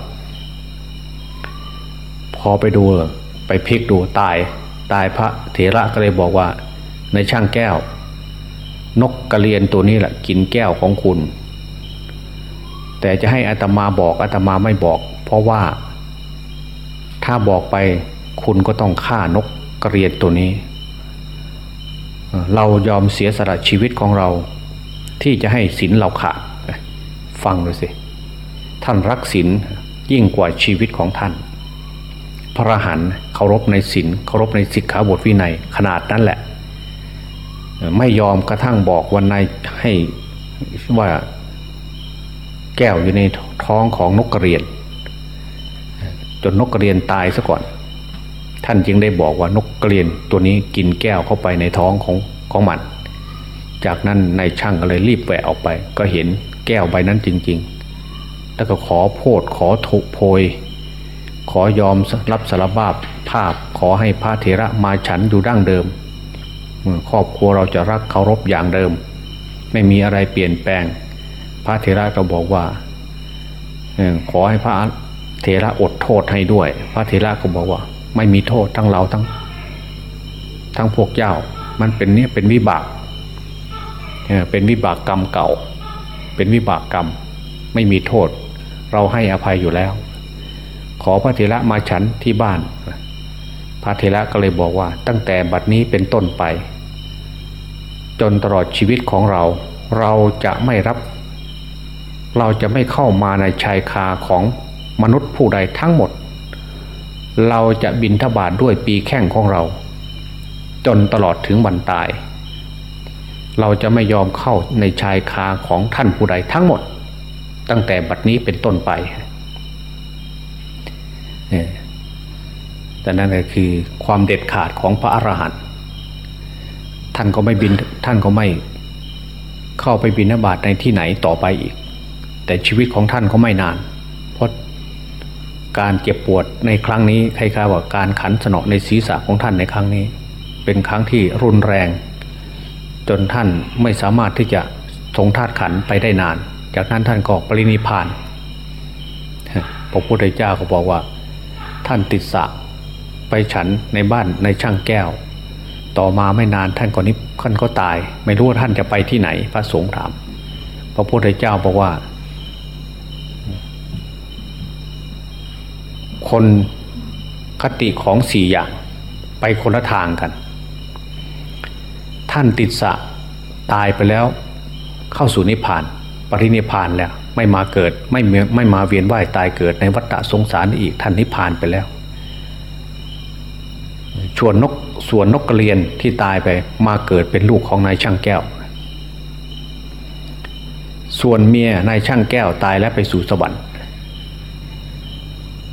พอไปดูไปพลิกดูตายตายพระเถระก็เลยบอกว่า ในช่างแก้ว นกกระเรียนตัวนี้แหละกินแก้วของคุณ แต่จะให้อัตมาบอกอัตมาไม่บอก เพราะว่าถ้าบอกไปคุณก็ต้องฆ่านกกระเรียนตัวนี้ เรายอมเสียสละชีวิตของเรา ที่จะให้ศีลเราขาดฟังดูสิ ท่านรักศีลยิ่งกว่าชีวิตของท่าน พระหันเคารพในศีลเคารพในสิกขาบทวินัยขนาดนั้นแหละ ไม่ยอมกระทั่งบอกวันในให้ว่า แก้วอยู่ในท้องของนกกระเรียน จนนกกระเรียนตายซะก่อน ท่านจึงได้บอกว่านกกระเรียนตัวนี้กินแก้วเข้าไปในท้องของของมัน จากนั้นนายช่างก็เลยรีบแหวะออกไป ก็เห็นแก้วใบนั้นจริง ๆ แล้วก็ขอโพดขอถูกโพย ขอยอมรับสารภาพภาพขอให้พระเถระมาฉันอยู่ดั้งเดิมครอบครัวเราจะรักเคารพอย่างเดิม ไม่มีอะไรเปลี่ยนแปลง พระเถระก็บอกว่าขอให้พระเถระอดโทษให้ด้วย พระเถระก็บอกว่า ไม่มีโทษทั้งเราทั้ง ทั้งพวกเจ้า มันเป็นเนี่ยเป็นวิบากเป็นวิบากกรรมเก่า เป็นวิบากกรรม ไม่มีโทษ เราให้อภัยอยู่แล้ว ขอพระเถระมาฉันที่บ้าน พระเถระก็เลยบอกว่า ตั้งแต่บัดนี้เป็นต้นไป จนตลอดชีวิตของเรา เราจะไม่รับ เราจะไม่เข้ามาในชายคาของมนุษย์ผู้ใดทั้งหมด เราจะบินทบาทด้วยปีแข้งของเรา จนตลอดถึงวันตาย เราจะไม่ยอมเข้าในชายคาของท่านผู้ใดทั้งหมด ตั้งแต่บัดนี้เป็นต้นไปแต่นั่นก็คือความเด็ดขาดของพระอรหันต์ท่านก็ไม่บินท่านก็ไม่เข้าไปบินบาตในที่ไหนต่อไปอีก แต่ชีวิตของท่านก็ไม่นาน เพราะการเจ็บปวดในครั้งนี้ใครๆว่าการขันสนอในศีรษะของท่านในครั้งนี้ เป็นครั้งที่รุนแรง จนท่านไม่สามารถที่จะทรงธาตุขันไปได้นาน จากนั้นท่านก็ปรินิพานพระพุทธเจ้าก็บอกว่า ท่านติดสะไปฉันในบ้านในช่างแก้ว ต่อมาไม่นานท่านก็นิพท่านก็ตาย ไม่รู้ว่าท่านจะไปที่ไหน พระสงฆ์ถาม พระพุทธเจ้าบอกว่า คนคติของสี่อย่าง ไปคนละทางกัน ท่านติดสะตายไปแล้ว เข้าสู่นิพพาน ปรินิพพานแล้วไม่มาเกิดไม่ไม่มาเวียนว่ายตายเกิดในวัฏฏะสงสารอีกท่านนิพพานไปแล้วชวนนกส่วนนกกระเรียนที่ตายไปมาเกิดเป็นลูกของนายช่างแก้ว ส่วนเมียนายช่างแก้วตายแล้วไปสู่สวรรค์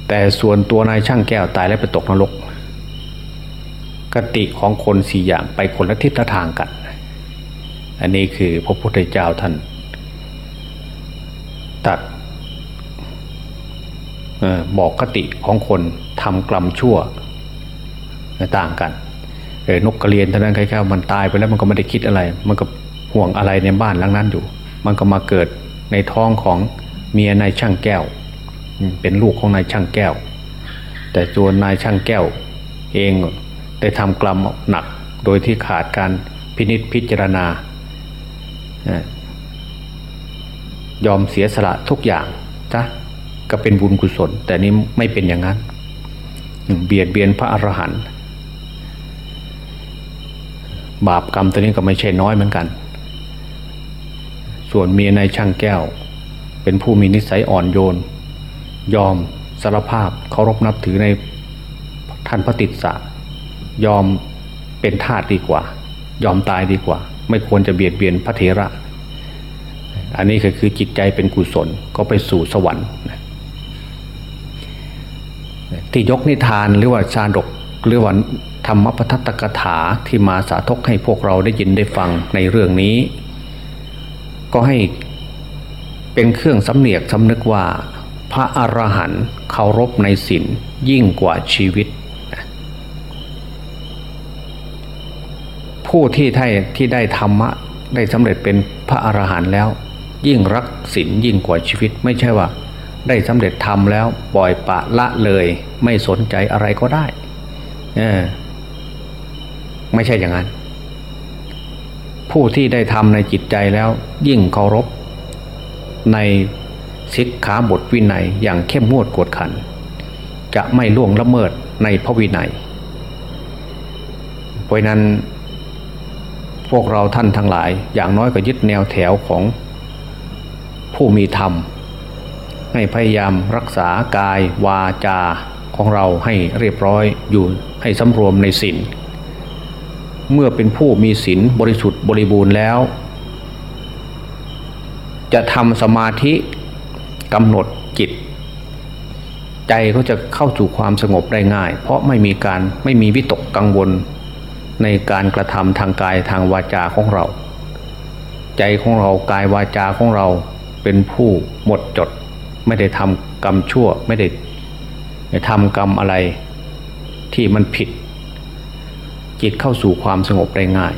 แต่ส่วนตัวนายช่างแก้วตายแล้วไปตกนรกกติของคนสี่อย่างไปคนละทิศละทางกัน อันนี้คือพระพุทธเจ้าท่าน ตัดบอกคติของคนทำกรรมชั่วต่างกันเออนกกระเรียนท่านั้นใครๆมันตายไปแล้วมันก็ไม่ได้คิดอะไร มันก็ห่วงอะไรในบ้านหลังนั้นอยู่ มันก็มาเกิดในท้องของเมียนายช่างแก้ว เป็นลูกของนายช่างแก้ว แต่ตัวนายช่างแก้วเองได้ทำกรรมหนักโดยที่ขาดการพินิษพิจารณา ยอมเสียสละทุกอย่างจ้ะก็เป็นบุญกุศล แต่นี้ไม่เป็นอย่างนั้น เบียดเบียนพระอรหันต์บาปกรรมตัวนี้ก็ไม่ใช่น้อยเหมือนกัน ส่วนเมียนายช่างแก้ว เป็นผู้มีนิสัยอ่อนโยน ยอมสารภาพเคารพนับถือในท่านพระติสสะยอมเป็นทาสดีกว่า ยอมตายดีกว่า ไม่ควรจะเบียดเบียนพระเถระ อันนี้ก็คือจิตใจเป็นกุศลก็ไปสู่สวรรค์ที่ยกนิทานหรือว่าชาดกหรือว่าธรรมปทัตตกถาที่มาสาธกให้พวกเราได้ยินได้ฟังในเรื่องนี้ ก็ให้เป็นเครื่องสำเนียกสำนึกว่า พระอรหันต์เคารพในศีลยิ่งกว่าชีวิต ผู้ที่ได้ที่ได้ธรรมะได้สำเร็จเป็นพระอรหันต์แล้ว ยิ่งรักศีลยิ่งกว่าชีวิต ไม่ใช่ว่า ได้สำเร็จธรรมแล้วปล่อยปะละเลย ไม่สนใจอะไรก็ได้ไม่ใช่อย่างนั้น ผู้ที่ได้ทำในจิตใจแล้ว ยิ่งเคารพใน สิกขาบทวินัยอย่างเข้มงวดกวดขัน จะไม่ล่วงละเมิดในพระวินัย เพราะนั้นพวกเราท่านทั้งหลาย อย่างน้อยก็ยึดแนวแถวของผู้มีธรรม ให้พยายามรักษากายวาจาของเราให้เรียบร้อยอยู่ให้สำรวมในศีลเมื่อเป็นผู้มีศีลบริสุทธิ์บริบูรณ์แล้ว จะทำสมาธิ กำหนดจิต ใจก็จะเข้าสู่ความสงบได้ง่าย เพราะไม่มีการไม่มีวิตกกังวล ในการกระทำทางกายทางวาจาของเรา ใจของเรากายวาจาของเราเป็นผู้หมดจด ไม่ได้ทำกรรมชั่วไม่ได้ทำกรรมอะไรที่มันผิด จิตเข้าสู่ความสงบได้ง่าย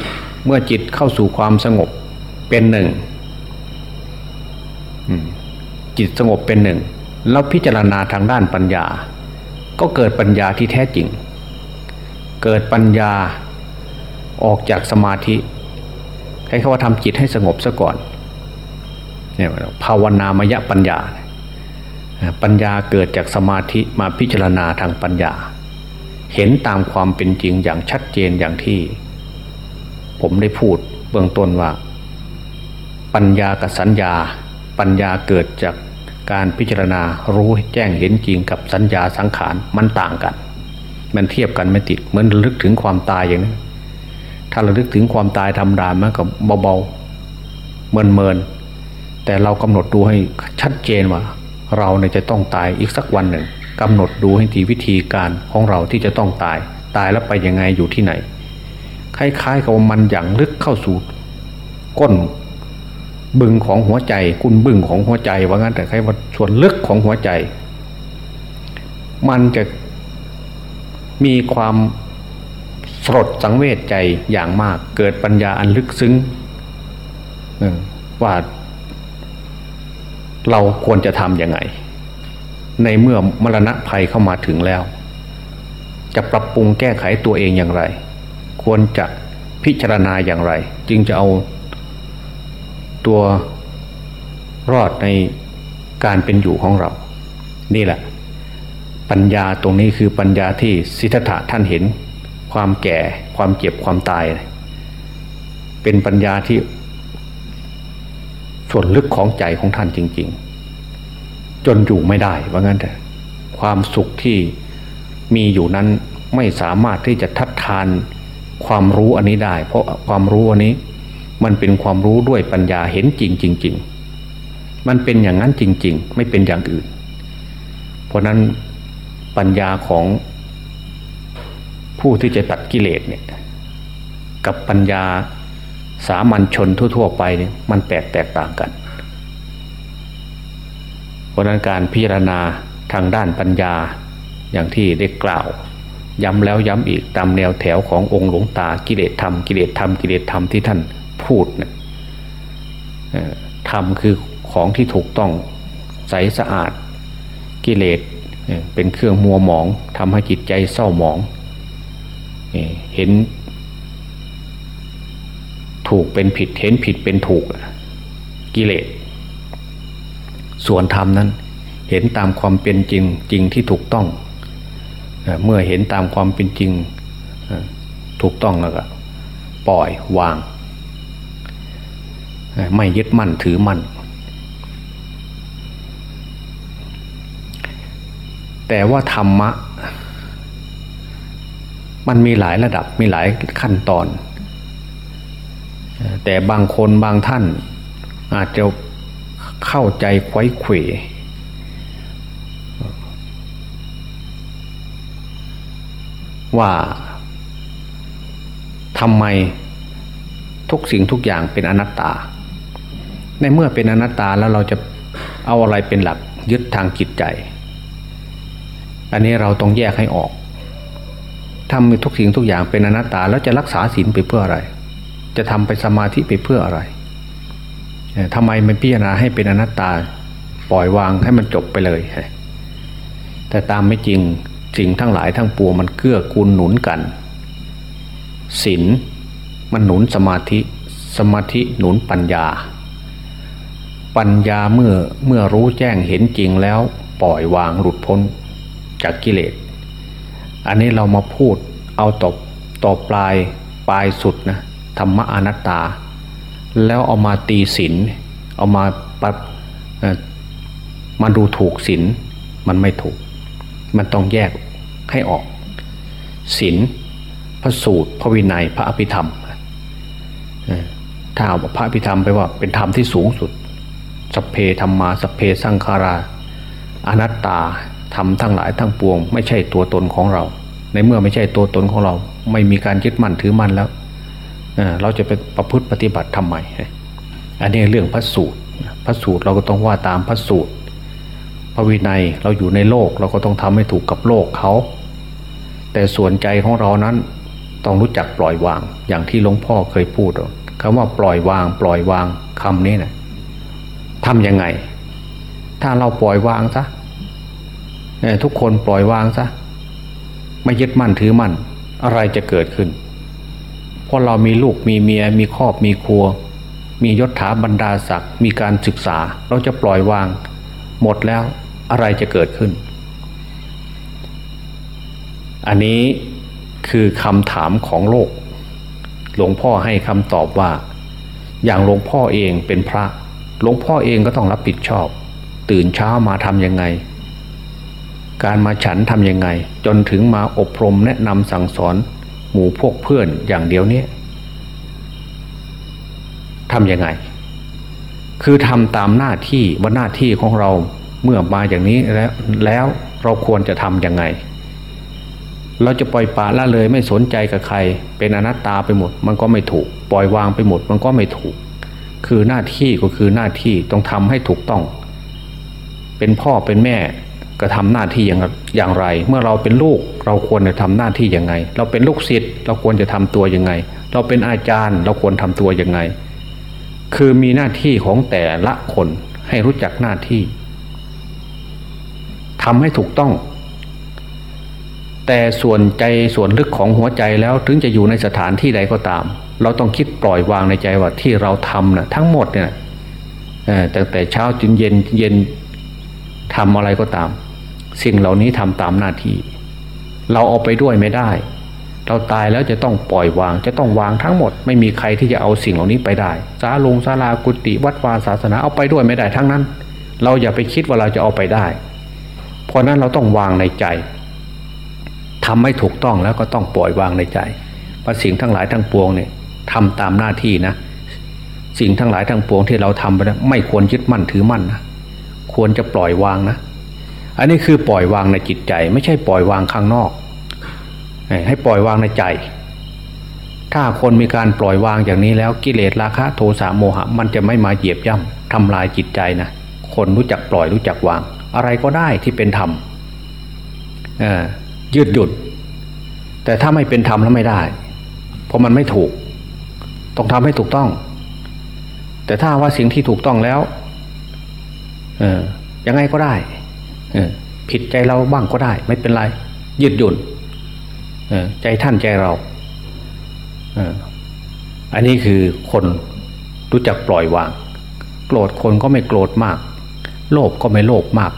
เมื่อจิตเข้าสู่ความสงบเป็นหนึ่ง จิตสงบเป็นหนึ่ง แล้วพิจารณาทางด้านปัญญา ก็เกิดปัญญาที่แท้จริง เกิดปัญญาออกจากสมาธิให้เขาว่าทำจิตให้สงบซะก่อนเนี่ยภาวนามยปัญญา ปัญญาเกิดจากสมาธิมาพิจารณาทางปัญญา เห็นตามความเป็นจริงอย่างชัดเจนอย่างที่ ผมได้พูดเบื้องต้นว่า ปัญญากับสัญญา ปัญญาเกิดจาก การพิจารณารู้แจ้งเห็นจริงกับสัญญาสังขารมันต่างกัน มันเทียบกันไม่ติดเหมือนลึกถึงความตายอย่างนั้นถ้าเระลึกถึงความตายธรรมดามันก็เบาๆเมินเมินแต่เรากำหนดดูให้ชัดเจนว่า เราเนี่ยจะต้องตายอีกสักวันหนึ่งกำหนดดูให้ทีวิธีการของเราที่จะต้องตาย ตายแล้วไปยังไงอยู่ที่ไหนคล้ายๆกับมันอย่างลึกเข้าสู่ก้น บึงของหัวใจกุนบึงของหัวใจว่างั้นแต่ใครว่าส่วนลึกของหัวใจ มันจะมีความสลดสังเวชใจอย่างมาก เกิดปัญญาอันลึกซึ้งว่าเราควรจะทำยังไง ในเมื่อมรณะภัยเข้ามาถึงแล้ว จะปรับปรุงแก้ไขตัวเองอย่างไร ควรจะพิจารณาอย่างไร จึงจะเอา ตัวรอดในการเป็นอยู่ของเรา นี่แหละ ปัญญาตรงนี้คือปัญญาที่สิทธัตถะท่านเห็น ความแก่ความเจ็บความตาย เป็นปัญญาที่ส่วนลึกของใจของท่านจริง ๆ จนอยู่ไม่ได้ว่างั้นแต่ความสุขที่มีอยู่นั้นไม่สามารถที่จะทัดทานความรู้อันนี้ได้ เพราะความรู้อันนี้ มันเป็นความรู้ด้วยปัญญาเห็นจริงจริงๆมันเป็นอย่างนั้นจริง ๆ ไม่เป็นอย่างอื่น เพราะนั้นปัญญาของผู้ที่จะตัดกิเลสเนี่ยกับปัญญาสามัญชนทั่ว ๆ ไปเนี่ยมันแตกแตกต่างกัน เพราะนั้นการพิจารณาทางด้านปัญญาอย่างที่ได้กล่าว ย้ำแล้วย้ำอีกตามแนวแถวขององค์หลวงตากิเลสธรรมกิเลสธรรมกิเลสธรรมที่ท่าน พูดเนี่ยธรรมคือของที่ถูกต้องใสสะอาดกิเลสเป็นเครื่องมัวหมองทำให้จิตใจเศร้าหมอง เห็นถูกเป็นผิดเห็นผิดเป็นถูกกิเลสส่วนธรรมนั้น เห็นตามความเป็นจริงจริงที่ถูกต้อง เมื่อเห็นตามความเป็นจริงถูกต้องแล้วก็ปล่อยวาง ไม่ยึดมั่นถือมั่น แต่ว่าธรรมะ มันมีหลายระดับมีหลายขั้นตอน แต่บางคนบางท่าน อาจจะเข้าใจควยเขวว่าทำไมทุกสิ่งทุกอย่างเป็นอนัตตา ในเมื่อเป็นอนัตตาแล้วเราจะเอาอะไรเป็นหลักยึดทางจิตใจ อันนี้เราต้องแยกให้ออกทำทุกสิ่งทุกอย่างเป็นอนัตตาแล้วจะรักษาศีลไปเพื่ออะไร จะทำไปสมาธิไปเพื่ออะไรทำไมมันพิจารณาให้เป็นอนัตตาปล่อยวางให้มันจบไปเลย แต่ตามไม่จริงสิ่งทั้งหลายทั้งปวงมันเกื้อกูลหนุนกันศีลมันหนุนสมาธิ สมาธิหนุนปัญญา ปัญญาเมื่อเมื่อรู้แจ้งเห็นจริงแล้ว ปล่อยวางหลุดพ้นจากกิเลส อันนี้เรามาพูดเอาตบต่อปลายปลายสุดนะธรรมะอนัตตา แล้วเอามาตีศีลเอามาปัมาดูถูกศีลมันไม่ถูก มันต้องแยกให้ออกศีลพระสูตร พระวินัยพระอภิธรรมถ้าเอาพระอภิธรรมไปว่าเป็นธรรมที่สูงสุด สเพธรรมาสัพเพสังขารา อนัตตาทำทั้งหลายทั้งปวง ไม่ใช่ตัวตนของเรา ในเมื่อไม่ใช่ตัวตนของเรา ไม่มีการยึดมั่นถือมั่นแล้วเราจะไปประพฤติปฏิบัติทำไมอันนี้เรื่องพระสูตรพระสูตรเราก็ต้องว่าตามพระสูตร พระวินัยเราอยู่ในโลกเราก็ต้องทำให้ถูกกับโลกเขา แต่ส่วนใจของเรานั้นต้องรู้จักปล่อยวาง อย่างที่หลวงพ่อเคยพูดคำว่าปล่อยวาง ปล่อยวางคำนี้นะำยังไง ถ้าเราปล่อยวางซะทุกคนปล่อยวางซะไม่ยึดมั่นถือมั่น อะไรจะเกิดขึ้นเพราะเรามีลูกมีเมียมีครอบมีครัว มียศถาบรรดาศักดิ์มีการศึกษา เราจะปล่อยวาง หมดแล้วอะไรจะเกิดขึ้น อันนี้คือคำถามของโลก หลวงพ่อให้คำตอบว่า อย่างหลวงพ่อเองเป็นพระ หลวงพ่อเองก็ต้องรับผิดชอบ ตื่นเช้ามาทำยังไง การมาฉันทำยังไง จนถึงมาอบรมแนะนำสั่งสอน หมู่พวกเพื่อนอย่างเดียวนี้ทำยังไง คือทำตามหน้าที่ว่าหน้าที่ของเราเมื่อมาอย่างนี้แล้วแล้วเราควรจะทำยังไง เราจะปล่อยปละละเลยไม่สนใจกับใคร เป็นอนัตตาไปหมด มันก็ไม่ถูก ปล่อยวางไปหมด มันก็ไม่ถูก คือหน้าที่ก็คือหน้าที่ต้องทำให้ถูกต้อง เป็นพ่อเป็นแม่กระทำหน้าที่อย่างอย่างไร เมื่อเราเป็นลูกเราควรจะทำหน้าที่อย่างไง เราเป็นลูกศิษย์เราควรจะทำตัวยังไง เราเป็นอาจารย์เราควรทำตัวยังไง คือมีหน้าที่ของแต่ละคนให้รู้จักหน้าที่ทำให้ถูกต้อง แต่ส่วนใจส่วนลึกของหัวใจแล้วถึงจะอยู่ในสถานที่ใดก็ตาม เราต้องคิดปล่อยวางในใจว่าที่เราทำนะทั้งหมดเนี่ยตั้งแต่เช้าจนเย็นเย็นทำอะไรก็ตาม สิ่งเหล่านี้ทำตามหน้าที่ เราเอาไปด้วยไม่ได้ เราตายแล้วจะต้องปล่อยวาง จะต้องวางทั้งหมด ไม่มีใครที่จะเอาสิ่งเหล่านี้ไปได้สาลงศาลากุฏิวัดวาศาสนาเอาไปด้วยไม่ได้ทั้งนั้น เราอย่าไปคิดว่าเราจะเอาไปได้ เพราะนั้นเราต้องวางในใจทำไม่ถูกต้องแล้วก็ต้องปล่อยวางในใจพราะสิ่งทั้งหลายทั้งปวงเนี่ย ทำตามหน้าที่นะ สิ่งทั้งหลายทั้งปวงที่เราทำไปนะไม่ควรยึดมั่นถือมั่นนะควรจะปล่อยวางนะ อันนี้คือปล่อยวางในจิตใจ ไม่ใช่ปล่อยวางข้างนอก ให้ปล่อยวางในใจ ถ้าคนมีการปล่อยวางอย่างนี้แล้วกิเลสราคะโทสะโมหะ มันจะไม่มาเหยียบย่ำทำลายจิตใจนะคนรู้จักปล่อยรู้จักวาง อะไรก็ได้ที่เป็นธรรมยืดหยุด แต่ถ้าไม่เป็นธรรมแล้วไม่ได้ เพราะมันไม่ถูก ต้องทำให้ถูกต้อง แต่ถ้าว่าสิ่งที่ถูกต้องแล้ว เออยังไงก็ได้ผิดใจเราบ้างก็ได้ ไม่เป็นไร ยืดหยุ่นใจท่านใจเราอันนี้คือคนรู้จักปล่อยวาง โกรธคนก็ไม่โกรธมาก โลภก็ไม่โลภมาก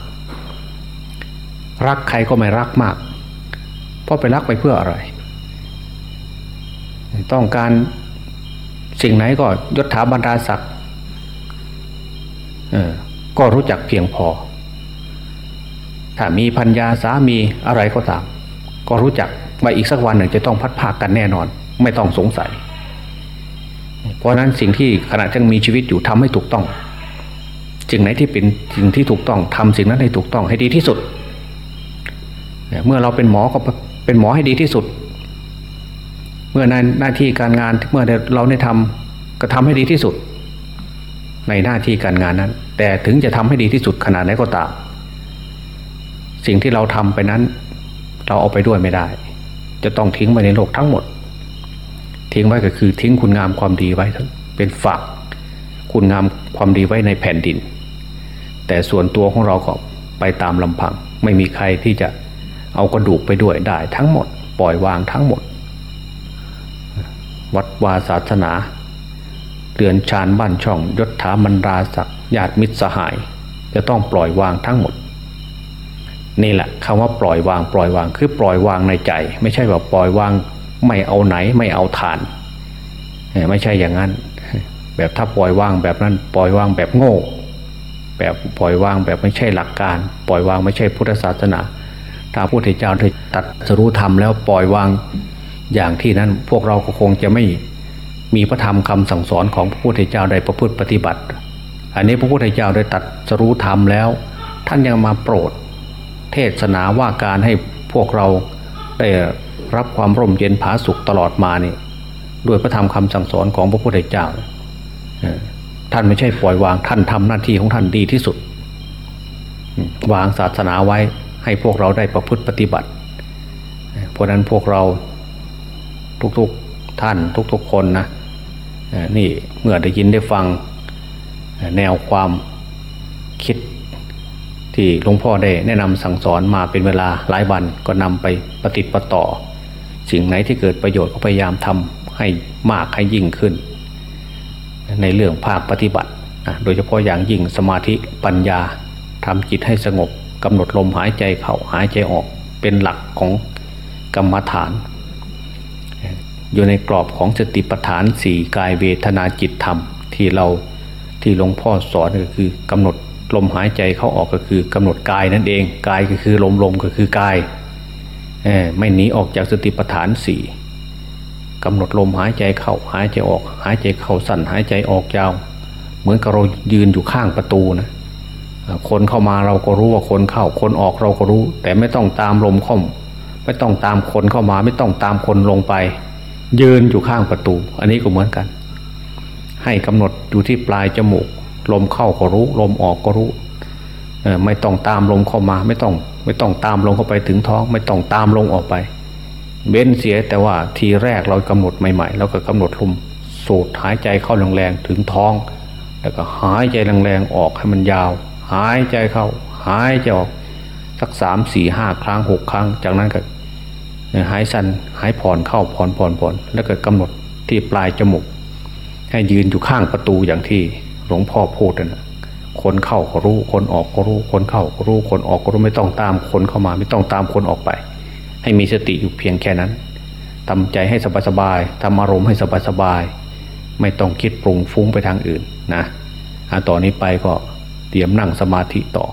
รักใครก็ไม่รักมาก เพราะไปรักไปเพื่ออะไร ต้องการ สิ่งไหนก็ยศถาบรรดาศักดิ์ก็รู้จักเพียงพอ ถ้ามีพัญญาสามีอะไรก็ตาม ก็รู้จักว่าอีกสักวันหนึ่งจะต้องพัดพากันแน่นอน ไม่ต้องสงสัย เพราะนั้นสิ่งที่ขณะยังมีชีวิตอยู่ทำให้ถูกต้องสิ่งไหนที่เป็นสิ่งที่ถูกต้องทำสิ่งนั้นให้ถูกต้องให้ดีที่สุด เมื่อเราเป็นหมอก็เป็นหมอให้ดีที่สุด เมื่อในหน้าที่การงานเมื่อเราได้ทำก็ทำให้ดีที่สุด ในหน้าที่การงานนั้น แต่ถึงจะทำให้ดีที่สุดขนาดไหนก็ตาม สิ่งที่เราทำไปนั้น เราเอาไปด้วยไม่ได้ จะต้องทิ้งไปในโลกทั้งหมด ทิ้งไว้ก็คือทิ้งคุณงามความดีไว้เป็นฝากคุณงามความดีไว้ในแผ่นดิน แต่ส่วนตัวของเราก็ไปตามลำพัง ไม่มีใครที่จะเอากระดูกไปด้วยได้ทั้งหมด ปล่อยวางทั้งหมด วัดวาศาสนาเรือนชานบ้านช่องยศถามันราศักดิ์ญาติมิตรสหาย จะต้องปล่อยวางทั้งหมด นี่แหละคำว่าปล่อยวางปล่อยวางคือปล่อยวางในใจ ไม่ใช่ว่าปล่อยวางไม่เอาไหนไม่เอาทานไม่ใช่อย่างนั้น แบบถ้าปล่อยวางแบบนั้นปล่อยวางแบบโง่ แบบปล่อยวางแบบไม่ใช่หลักการ ปล่อยวางไม่ใช่พุทธศาสนา ถ้าพระพุทธเจ้าได้ตัดสรู้ธรรมแล้วปล่อยวาง อย่างที่นั้นพวกเราก็คงจะไม่มีพระธรรมคำสั่งสอนของพระพุทธเจ้าได้ประพฤติปฏิบัติ อันนี้พระพุทธเจ้าได้ตัดสรู้ธรรมแล้ว ท่านยังมาโปรด เทศนาว่าการให้พวกเราได้รับความร่มเย็นผาสุขตลอดมานี่ด้วยพระธรรมคำสั่งสอนของพระพุทธเจ้า ท่านไม่ใช่ปล่อยวางท่านทำหน้าที่ของท่านดีที่สุด วางศาสนาไว้ให้พวกเราได้ประพฤติปฏิบัติ เพราะนั้นพวกเรา ทุกๆท่านทุก ๆ คนนะนี่เมื่อได้ยินได้ฟังแนวความคิดที่หลวงพ่อได้แนะนำสั่งสอนมาเป็นเวลาหลายวันก็นำไปปฏิปต่อ สิ่งไหนที่เกิดประโยชน์ก็พยายามทำให้มากให้ยิ่งขึ้น ในเรื่องภาคปฏิบัติโดยเฉพาะอย่างยิ่งสมาธิปัญญาทำจิตให้สงบกำหนดลมหายใจเข้าหายใจออกเป็นหลักของกรรมฐาน อยู่ในกรอบของสติปัฏฐานสี่กายเวทนาจิตธรรม ที่เราที่หลวงพ่อสอนก็คือกำหนดลมหายใจเข้าออกก็คือกำหนดกายนั่นเองกายก็คือลมลมก็คือกายไม่หนีออกจากสติปัฏฐานสี่กำหนดลมหายใจเข้าหายใจออก หายใจเข้าสั้นหายใจออกยาว เหมือนกับเรายืนอยู่ข้างประตูนะคนเข้ามาเราก็รู้ว่าคนเข้า คนออกเราก็รู้ แต่ไม่ต้องตามลมเข้าไม่ต้องตามคนเข้ามา ไม่ต้องตามคนลงไป ยืนอยู่ข้างประตู อันนี้ก็เหมือนกัน ให้กำหนดอยู่ที่ปลายจมูก ลมเข้าก็รู้ ลมออกก็รู้ไม่ต้องตามลมเข้ามา ไม่ต้อง ไม่ต้องตามลมเข้าไปถึงท้อง ไม่ต้องตามลมออกไปเว้นเสียแต่ว่าทีแรกเรากำหนดใหม่ๆเราก็กำหนดลมสูดหายใจเข้าแรงๆถึงท้อง แล้วก็หายใจแรงๆออกให้มันยาว หายใจเข้า หายใจออกสักสามสี่ห้าครั้งหกครั้ง จากนั้นก็ หายสั้นหายผ่อนเข้าผ่อนผ่อนผ่อนแล้วก็กำหนดที่ปลายจมูก ให้ยืนอยู่ข้างประตูอย่างที่หลวงพ่อพูดนะคนเข้าก็รู้ คนออกก็รู้ คนเข้าก็รู้ คนออกก็รู้ไม่ต้องตามคนเข้ามาไม่ต้องตามคนออกไป ให้มีสติอยู่เพียงแค่นั้นทำใจให้สบายๆทำอารมณ์ให้สบายๆไม่ต้องคิดปรุงฟุ้งไปทางอื่นนะต่อนนี้ไปก็เตรียมนั่งสมาธิต่อ